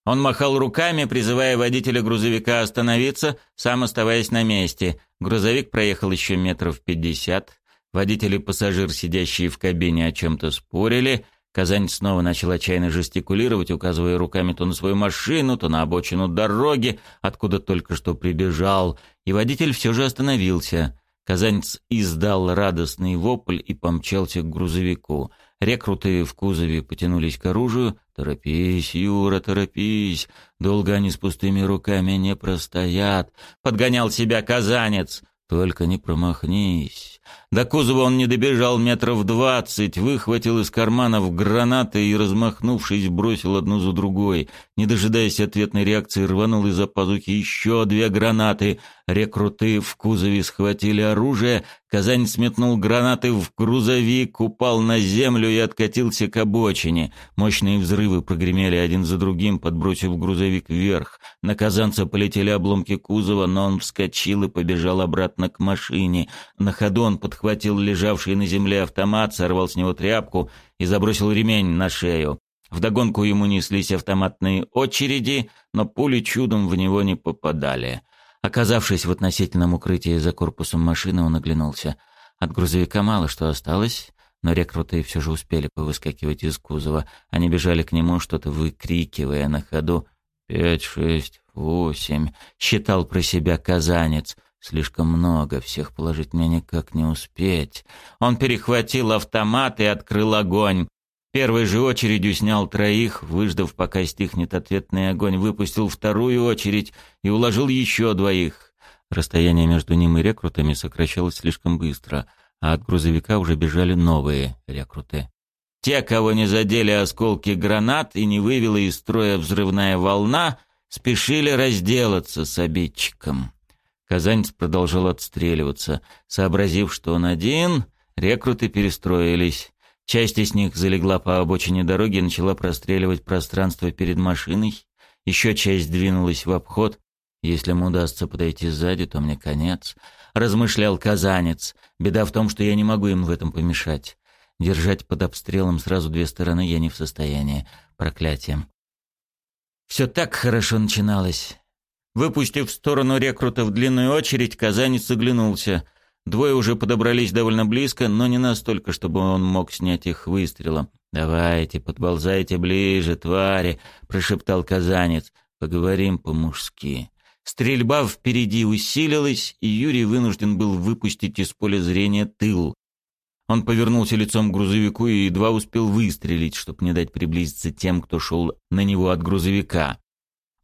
Он махал руками, призывая водителя грузовика остановиться, сам оставаясь на месте. Грузовик проехал еще метров пятьдесят. Водитель и пассажир, сидящие в кабине, о чем-то спорили. Казань снова начал отчаянно жестикулировать, указывая руками то на свою машину, то на обочину дороги, откуда только что прибежал. И водитель все же остановился. Казанец издал радостный вопль и помчался к грузовику. Рекруты в кузове потянулись к оружию. «Торопись, Юра, торопись! Долго они с пустыми руками не простоят!» Подгонял себя казанец. «Только не промахнись!» До кузова он не добежал метров двадцать, выхватил из карманов гранаты и, размахнувшись, бросил одну за другой. Не дожидаясь ответной реакции, рванул из-за пазухи еще две гранаты. Рекруты в кузове схватили оружие. Казань сметнул гранаты в грузовик, упал на землю и откатился к обочине. Мощные взрывы прогремели один за другим, подбросив грузовик вверх. На казанца полетели обломки кузова, но он вскочил и побежал обратно к машине. На ходу он подхватил лежавший на земле автомат, сорвал с него тряпку и забросил ремень на шею. Вдогонку ему неслись автоматные очереди, но пули чудом в него не попадали. Оказавшись в относительном укрытии за корпусом машины, он оглянулся. От грузовика мало что осталось, но рекруты все же успели повыскакивать из кузова. Они бежали к нему, что-то выкрикивая на ходу. «Пять, шесть, восемь», — считал про себя казанец. «Слишком много, всех положить мне никак не успеть». Он перехватил автомат и открыл огонь. Первой же очередью снял троих, выждав, пока стихнет ответный огонь, выпустил вторую очередь и уложил еще двоих. Расстояние между ним и рекрутами сокращалось слишком быстро, а от грузовика уже бежали новые рекруты. Те, кого не задели осколки гранат и не вывела из строя взрывная волна, спешили разделаться с обидчиком. Казанец продолжал отстреливаться. Сообразив, что он один, рекруты перестроились. Часть из них залегла по обочине дороги и начала простреливать пространство перед машиной. Еще часть двинулась в обход. Если ему удастся подойти сзади, то мне конец. Размышлял казанец. Беда в том, что я не могу им в этом помешать. Держать под обстрелом сразу две стороны я не в состоянии. Проклятие. Все так хорошо начиналось. Выпустив в сторону рекрутов длинную очередь, казанец оглянулся. Двое уже подобрались довольно близко, но не настолько, чтобы он мог снять их выстрелом. «Давайте, подползайте ближе, твари!» — прошептал казанец. «Поговорим по-мужски». Стрельба впереди усилилась, и Юрий вынужден был выпустить из поля зрения тыл. Он повернулся лицом к грузовику и едва успел выстрелить, чтобы не дать приблизиться тем, кто шел на него от грузовика.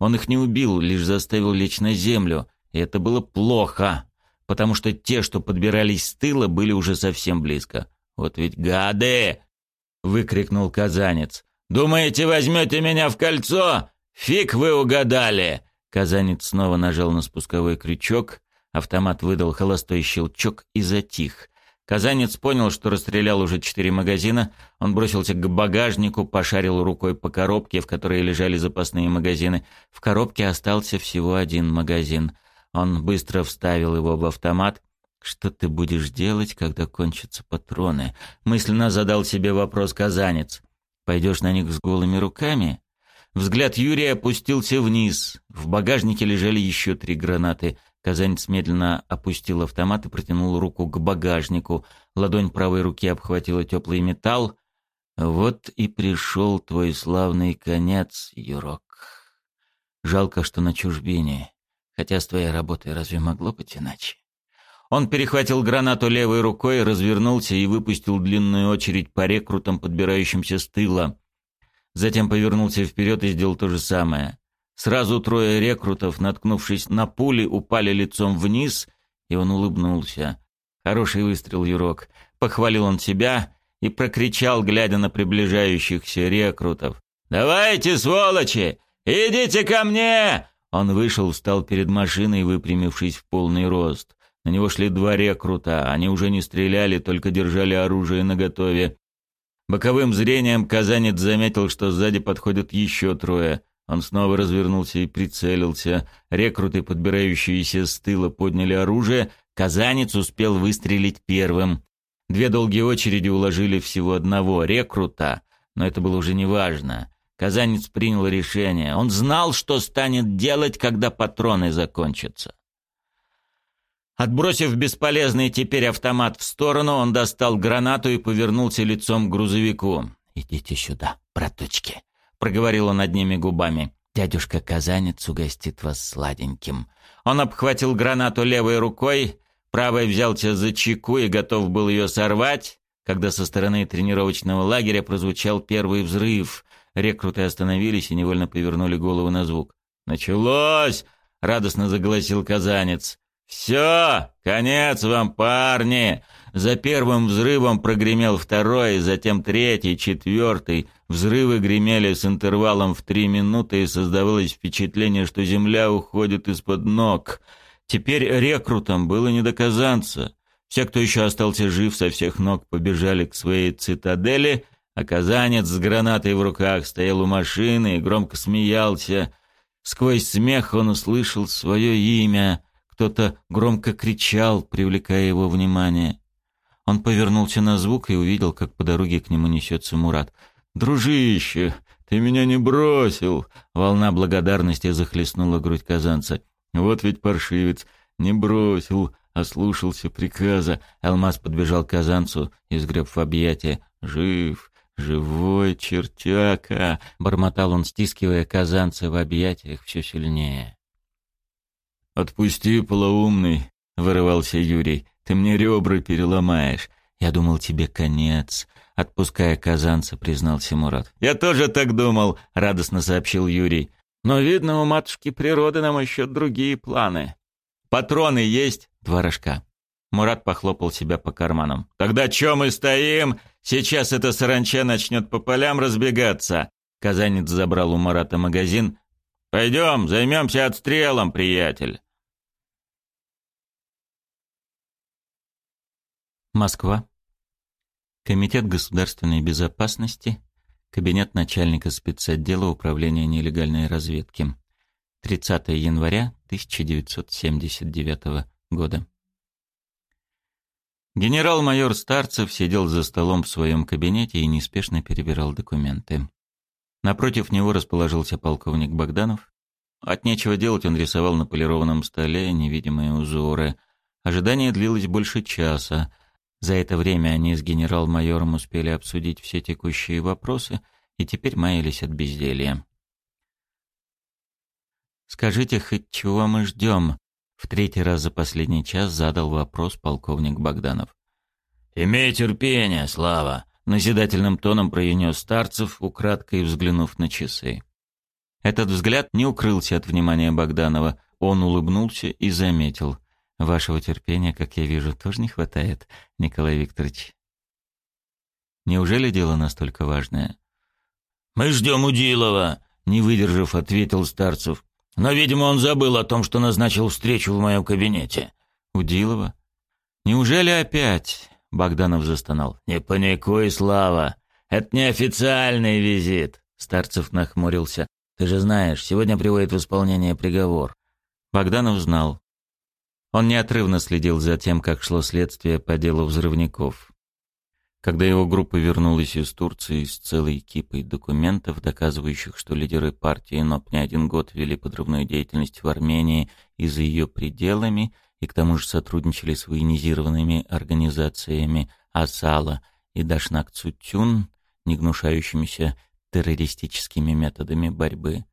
Он их не убил, лишь заставил лечь на землю, и это было плохо, потому что те, что подбирались с тыла, были уже совсем близко. «Вот ведь гады!» — выкрикнул казанец. «Думаете, возьмете меня в кольцо? Фиг вы угадали!» Казанец снова нажал на спусковой крючок, автомат выдал холостой щелчок и затих. Казанец понял, что расстрелял уже четыре магазина. Он бросился к багажнику, пошарил рукой по коробке, в которой лежали запасные магазины. В коробке остался всего один магазин. Он быстро вставил его в автомат. «Что ты будешь делать, когда кончатся патроны?» Мысленно задал себе вопрос казанец. «Пойдешь на них с голыми руками?» Взгляд Юрия опустился вниз. В багажнике лежали еще три гранаты — Казанец медленно опустил автомат и протянул руку к багажнику. Ладонь правой руки обхватила теплый металл. «Вот и пришел твой славный конец, Юрок. Жалко, что на чужбине. Хотя с твоей работой разве могло быть иначе?» Он перехватил гранату левой рукой, развернулся и выпустил длинную очередь по рекрутам, подбирающимся с тыла. Затем повернулся вперед и сделал то же самое. Сразу трое рекрутов, наткнувшись на пули, упали лицом вниз, и он улыбнулся. Хороший выстрел, Юрок. Похвалил он себя и прокричал, глядя на приближающихся рекрутов. «Давайте, сволочи! Идите ко мне!» Он вышел, встал перед машиной, выпрямившись в полный рост. На него шли два рекрута. Они уже не стреляли, только держали оружие наготове. Боковым зрением казанец заметил, что сзади подходят еще трое. Он снова развернулся и прицелился. Рекруты, подбирающиеся с тыла, подняли оружие. Казанец успел выстрелить первым. Две долгие очереди уложили всего одного рекрута, но это было уже неважно. Казанец принял решение. Он знал, что станет делать, когда патроны закончатся. Отбросив бесполезный теперь автомат в сторону, он достал гранату и повернулся лицом к грузовику. «Идите сюда, браточки», проговорил он одними губами. «Дядюшка Казанец угостит вас сладеньким». Он обхватил гранату левой рукой, правой взялся за чеку и готов был ее сорвать, когда со стороны тренировочного лагеря прозвучал первый взрыв. Рекруты остановились и невольно повернули голову на звук. «Началось!» — радостно заголосил Казанец. «Все! Конец вам, парни!» За первым взрывом прогремел второй, затем третий, четвертый. Взрывы гремели с интервалом в три минуты, и создавалось впечатление, что земля уходит из-под ног. Теперь рекрутам было не до казанца. Все, кто еще остался жив, со всех ног побежали к своей цитадели, а казанец с гранатой в руках стоял у машины и громко смеялся. Сквозь смех он услышал свое имя. Кто-то громко кричал, привлекая его внимание. Он повернулся на звук и увидел, как по дороге к нему несется Мурат — «Дружище, ты меня не бросил!» Волна благодарности захлестнула грудь казанца. «Вот ведь паршивец, не бросил, а слушался приказа». Алмаз подбежал к казанцу и сгреб в объятия. «Жив, живой чертяка!» Бормотал он, стискивая казанца в объятиях все сильнее. «Отпусти, полоумный!» — вырывался Юрий. «Ты мне ребра переломаешь. Я думал, тебе конец. Отпуская казанца, признался Мурат. «Я тоже так думал», — радостно сообщил Юрий. «Но, видно, у матушки природы нам еще другие планы. Патроны есть?» «Два рожка». Мурат похлопал себя по карманам. «Тогда чё мы стоим? Сейчас эта саранча начнет по полям разбегаться». Казанец забрал у Мурата магазин. «Пойдем, займемся отстрелом, приятель». Москва. Комитет государственной безопасности, кабинет начальника спецотдела управления нелегальной разведки. 30 января 1979 года. Генерал-майор Старцев сидел за столом в своем кабинете и неспешно перебирал документы. Напротив него расположился полковник Богданов. От нечего делать он рисовал на полированном столе невидимые узоры. Ожидание длилось больше часа. За это время они с генерал-майором успели обсудить все текущие вопросы и теперь маялись от безделья. «Скажите, хоть чего мы ждем?» В третий раз за последний час задал вопрос полковник Богданов. «Имей терпение, Слава!» — назидательным тоном произнес Старцев, украдкой взглянув на часы. Этот взгляд не укрылся от внимания Богданова. Он улыбнулся и заметил. «Вашего терпения, как я вижу, тоже не хватает, Николай Викторович». «Неужели дело настолько важное?» «Мы ждем Удилова», — не выдержав, ответил Старцев. «Но, видимо, он забыл о том, что назначил встречу в моем кабинете». «Удилова? Неужели опять?» Богданов застонал. «Не паникуй, Слава. Это не официальный визит». Старцев нахмурился. «Ты же знаешь, сегодня приводит в исполнение приговор». Богданов знал. Он неотрывно следил за тем, как шло следствие по делу взрывников. Когда его группа вернулась из Турции с целой кипой документов, доказывающих, что лидеры партии НОП не один год вели подрывную деятельность в Армении и за ее пределами, и к тому же сотрудничали с военизированными организациями Асала и Дашнак Цутюн, не гнушающимися террористическими методами борьбы,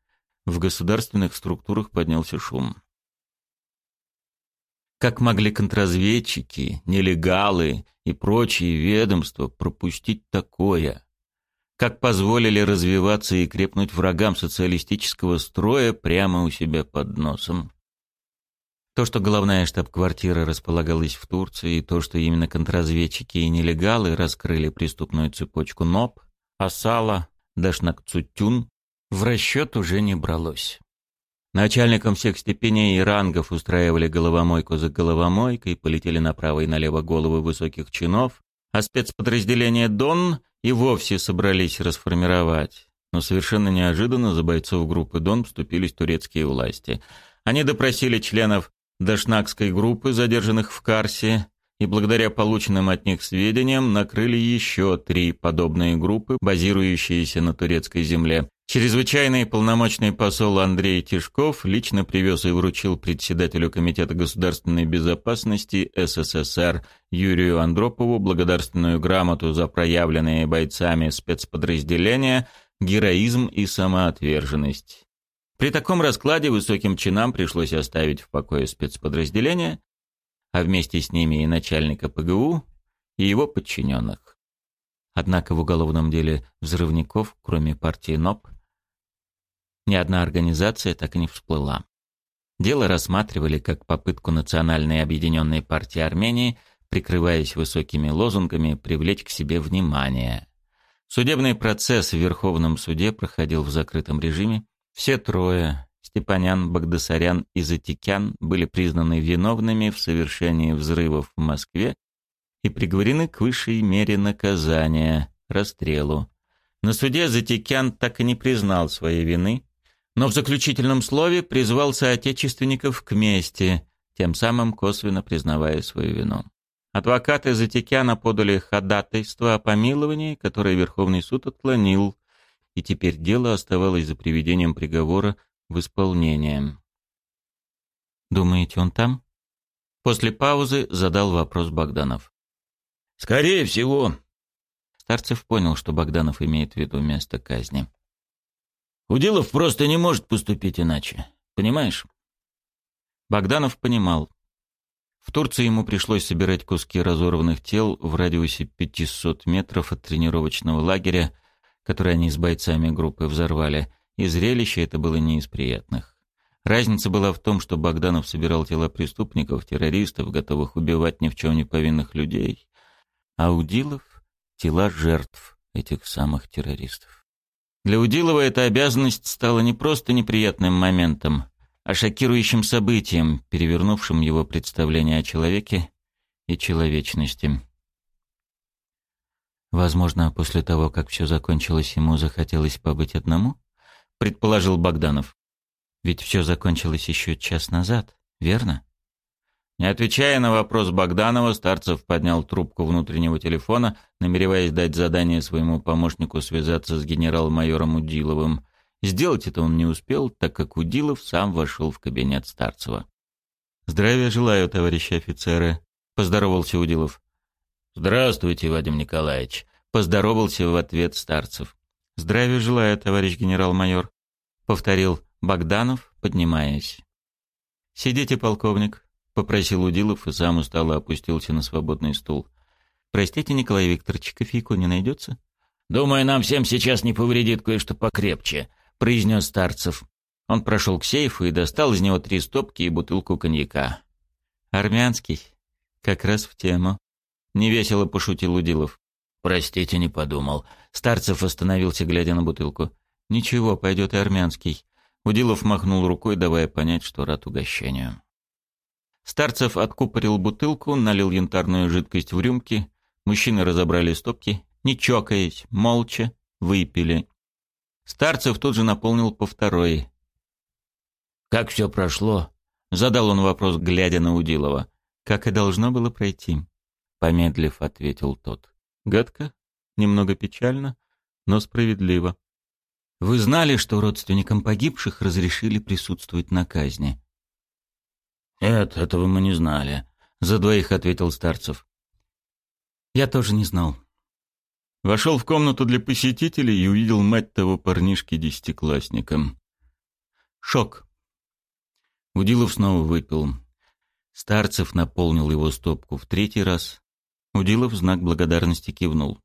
в государственных структурах поднялся шум. Как могли контрразведчики, нелегалы и прочие ведомства пропустить такое? Как позволили развиваться и крепнуть врагам социалистического строя прямо у себя под носом? То, что головная штаб-квартира располагалась в Турции, и то, что именно контрразведчики и нелегалы раскрыли преступную цепочку НОП, Асала, Дашнакцутюн, в расчет уже не бралось. Начальникам всех степеней и рангов устраивали головомойку за головомойкой, полетели направо и налево головы высоких чинов, а спецподразделение «Дон» и вовсе собрались расформировать. Но совершенно неожиданно за бойцов группы «Дон» вступились турецкие власти. Они допросили членов дашнакской группы, задержанных в Карсе, и благодаря полученным от них сведениям накрыли еще три подобные группы, базирующиеся на турецкой земле. Чрезвычайный полномочный посол Андрей Тишков лично привез и вручил председателю Комитета государственной безопасности СССР Юрию Андропову благодарственную грамоту за проявленные бойцами спецподразделения героизм и самоотверженность. При таком раскладе высоким чинам пришлось оставить в покое спецподразделения, а вместе с ними и начальника ПГУ, и его подчиненных. Однако в уголовном деле взрывников, кроме партии НОП, ни одна организация так и не всплыла. Дело рассматривали как попытку Национальной объединенной партии Армении, прикрываясь высокими лозунгами, привлечь к себе внимание. Судебный процесс в Верховном суде проходил в закрытом режиме, все трое, Степанян, Багдасарян и Затикян, были признаны виновными в совершении взрывов в Москве и приговорены к высшей мере наказания – расстрелу. На суде Затикян так и не признал своей вины, но в заключительном слове призвал соотечественников к мести, тем самым косвенно признавая свою вину. Адвокаты Затикяна подали ходатайство о помиловании, которое Верховный суд отклонил, и теперь дело оставалось за приведением приговора в исполнение. «Думаете, он там?» После паузы задал вопрос Богданов. «Скорее всего». Старцев понял, что Богданов имеет в виду место казни. «Удилов просто не может поступить иначе. Понимаешь?» Богданов понимал. В Турции ему пришлось собирать куски разорванных тел в радиусе 500 метров от тренировочного лагеря, который они с бойцами группы взорвали, и зрелище это было не из приятных. Разница была в том, что Богданов собирал тела преступников, террористов, готовых убивать ни в чем не повинных людей, а Удилов — тела жертв этих самых террористов. Для Удилова эта обязанность стала не просто неприятным моментом, а шокирующим событием, перевернувшим его представление о человеке и человечности. Возможно, после того, как все закончилось, ему захотелось побыть одному? Предположил Богданов. Ведь все закончилось еще час назад, верно? Не отвечая на вопрос Богданова, Старцев поднял трубку внутреннего телефона, намереваясь дать задание своему помощнику связаться с генерал-майором Удиловым. Сделать это он не успел, так как Удилов сам вошел в кабинет Старцева. «Здравия желаю, товарищи офицеры», — поздоровался Удилов. «Здравствуйте, Вадим Николаевич», — поздоровался в ответ Старцев. «Здравия желаю, товарищ генерал-майор», — повторил Богданов, поднимаясь. «Сидите, полковник», — попросил Удилов и сам устало опустился на свободный стул. «Простите, Николай Викторович, кофейку не найдется?» «Думаю, нам всем сейчас не повредит кое-что покрепче», — произнес Старцев. Он прошел к сейфу и достал из него три стопки и бутылку коньяка. «Армянский. Как раз в тему», — невесело пошутил Удилов. «Простите, не подумал». Старцев остановился, глядя на бутылку. «Ничего, пойдет и армянский». Удилов махнул рукой, давая понять, что рад угощению. Старцев откупорил бутылку, налил янтарную жидкость в рюмки. Мужчины разобрали стопки, не чокаясь, молча выпили. Старцев тут же наполнил по второй. «Как все прошло?» — задал он вопрос, глядя на Удилова. «Как и должно было пройти», — помедлив ответил тот. «Гадко, немного печально, но справедливо. Вы знали, что родственникам погибших разрешили присутствовать на казни?» «Нет, этого мы не знали», — за двоих ответил Старцев. «Я тоже не знал». Вошел в комнату для посетителей и увидел мать того парнишки десятиклассником. Шок. Удилов снова выпил. Старцев наполнил его стопку в третий раз. Удилов в знак благодарности кивнул.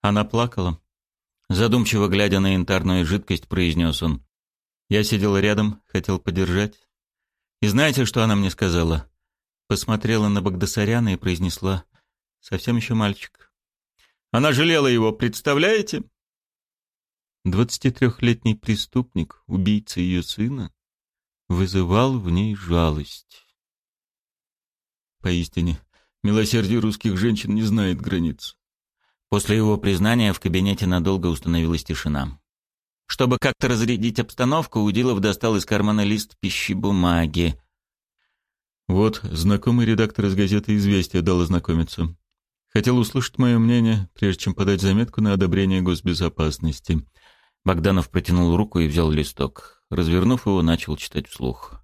Она плакала. Задумчиво глядя на янтарную жидкость, произнес он. Я сидел рядом, хотел подержать. И знаете, что она мне сказала? Посмотрела на Багдасаряна и произнесла «Совсем еще мальчик». Она жалела его, представляете? Двадцатитрехлетний преступник, убийца ее сына, вызывал в ней жалость. Поистине, милосердие русских женщин не знает границ. После его признания в кабинете надолго установилась тишина. Чтобы как-то разрядить обстановку, Удилов достал из кармана лист пищи бумаги. Вот, знакомый редактор из газеты «Известия» дал ознакомиться. Хотел услышать мое мнение, прежде чем подать заметку на одобрение госбезопасности. Богданов протянул руку и взял листок. Развернув его, начал читать вслух.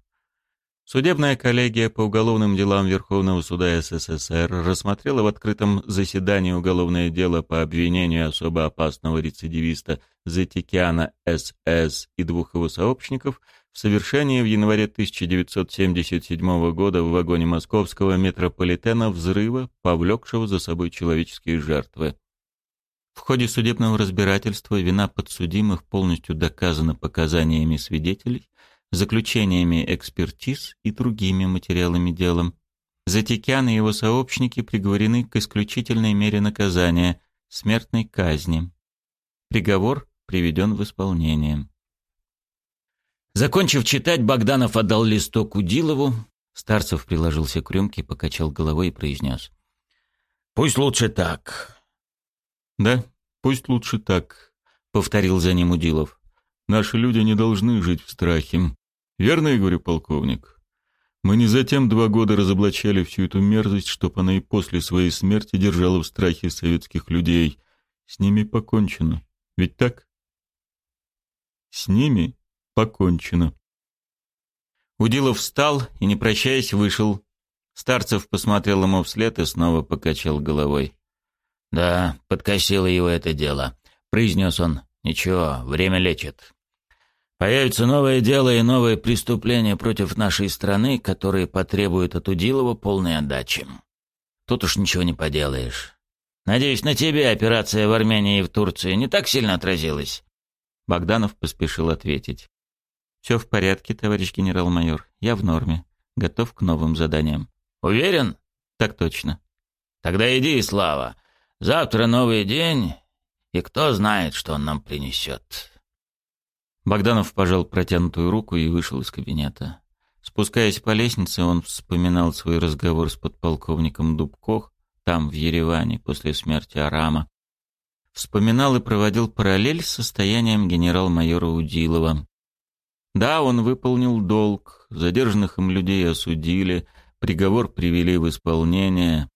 Судебная коллегия по уголовным делам Верховного суда СССР рассмотрела в открытом заседании уголовное дело по обвинению особо опасного рецидивиста Затикяна С.С. и двух его сообщников в совершении в январе 1977 года в вагоне московского метрополитена взрыва, повлекшего за собой человеческие жертвы. В ходе судебного разбирательства вина подсудимых полностью доказана показаниями свидетелей, заключениями экспертиз и другими материалами дела. Затекян и его сообщники приговорены к исключительной мере наказания – смертной казни. Приговор приведен в исполнение. Закончив читать, Богданов отдал листок Удилову. Старцев приложился к рюмке, покачал головой и произнес. «Пусть лучше так». «Да, пусть лучше так», — повторил за ним Удилов. «Наши люди не должны жить в страхе. Верно я говорю, полковник? Мы не затем два года разоблачали всю эту мерзость, чтоб она и после своей смерти держала в страхе советских людей. С ними покончено. Ведь так? С ними покончено. Удилов встал и, не прощаясь, вышел. Старцев посмотрел ему вслед и снова покачал головой. «Да, подкосило его это дело», — произнес он. «Ничего, время лечит. Появится новое дело и новые преступления против нашей страны, которые потребуют от Удилова полной отдачи. Тут уж ничего не поделаешь. Надеюсь, на тебе операция в Армении и в Турции не так сильно отразилась?» Богданов поспешил ответить. «Все в порядке, товарищ генерал-майор. Я в норме. Готов к новым заданиям». «Уверен?» «Так точно». «Тогда иди, Слава. Завтра новый день, и кто знает, что он нам принесет». Богданов пожал протянутую руку и вышел из кабинета. Спускаясь по лестнице, он вспоминал свой разговор с подполковником Дубкох, там, в Ереване, после смерти Арама. Вспоминал и проводил параллель с состоянием генерал-майора Удилова. Да, он выполнил долг, задержанных им людей осудили, приговор привели в исполнение.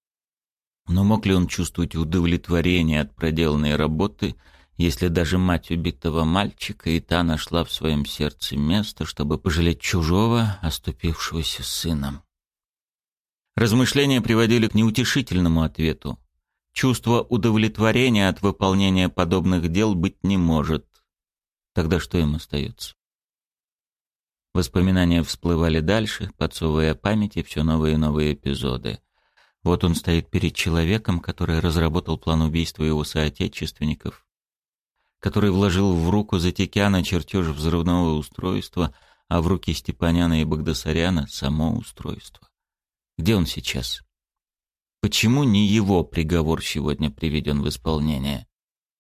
Но мог ли он чувствовать удовлетворение от проделанной работы, если даже мать убитого мальчика и та нашла в своем сердце место, чтобы пожалеть чужого, оступившегося сыном? Размышления приводили к неутешительному ответу. Чувство удовлетворения от выполнения подобных дел быть не может. Тогда что им остается? Воспоминания всплывали дальше, подсовывая памяти все новые и новые эпизоды. Вот он стоит перед человеком, который разработал план убийства его соотечественников, который вложил в руку Затекяна чертеж взрывного устройства, а в руки Степаняна и Багдасаряна — само устройство. Где он сейчас? Почему не его приговор сегодня приведен в исполнение?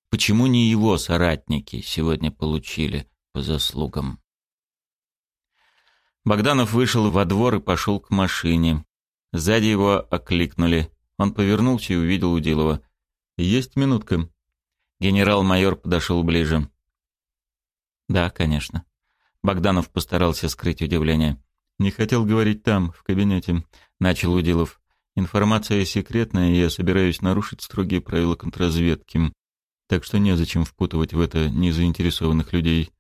Почему не его соратники сегодня получили по заслугам? Богданов вышел во двор и пошел к машине. Сзади его окликнули. Он повернулся и увидел Удилова. «Есть минутка». Генерал-майор подошел ближе. «Да, конечно». Богданов постарался скрыть удивление. «Не хотел говорить там, в кабинете», — начал Удилов. Информация секретная, и я собираюсь нарушить строгие правила контрразведки. Так что незачем впутывать в это незаинтересованных людей.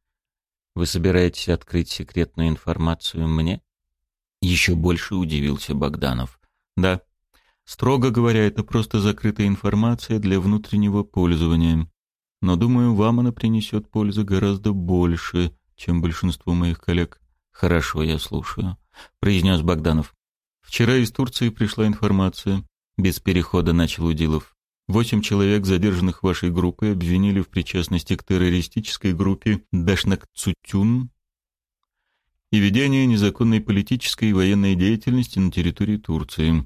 Вы собираетесь открыть секретную информацию мне? Еще больше удивился Богданов. Да. Строго говоря, это просто закрытая информация для внутреннего пользования. Но, думаю, вам она принесет пользы гораздо больше, чем большинству моих коллег. Хорошо, я слушаю, произнес Богданов. Вчера из Турции пришла информация. Без перехода начал Удилов. Восемь человек, задержанных вашей группой, обвинили в причастности к террористической группе Дашнак-Цутюн и ведении незаконной политической и военной деятельности на территории Турции.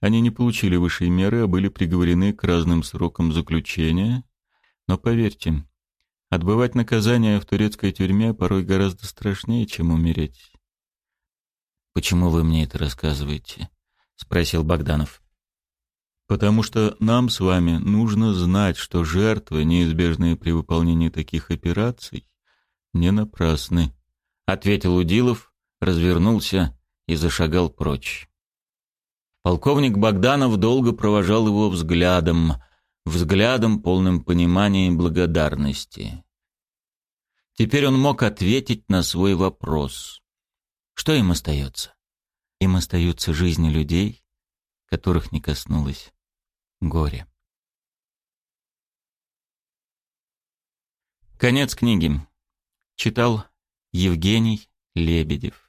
Они не получили высшей меры, а были приговорены к разным срокам заключения. Но поверьте, отбывать наказание в турецкой тюрьме порой гораздо страшнее, чем умереть. «Почему вы мне это рассказываете?» — спросил Богданов. «Потому что нам с вами нужно знать, что жертвы, неизбежные при выполнении таких операций, не напрасны», — ответил Удилов, развернулся и зашагал прочь. Полковник Богданов долго провожал его взглядом, взглядом, полным понимания и благодарности. Теперь он мог ответить на свой вопрос. Что им остается? Им остаются жизни людей, которых не коснулось горе. Конец книги. Читал Евгений Лебедев.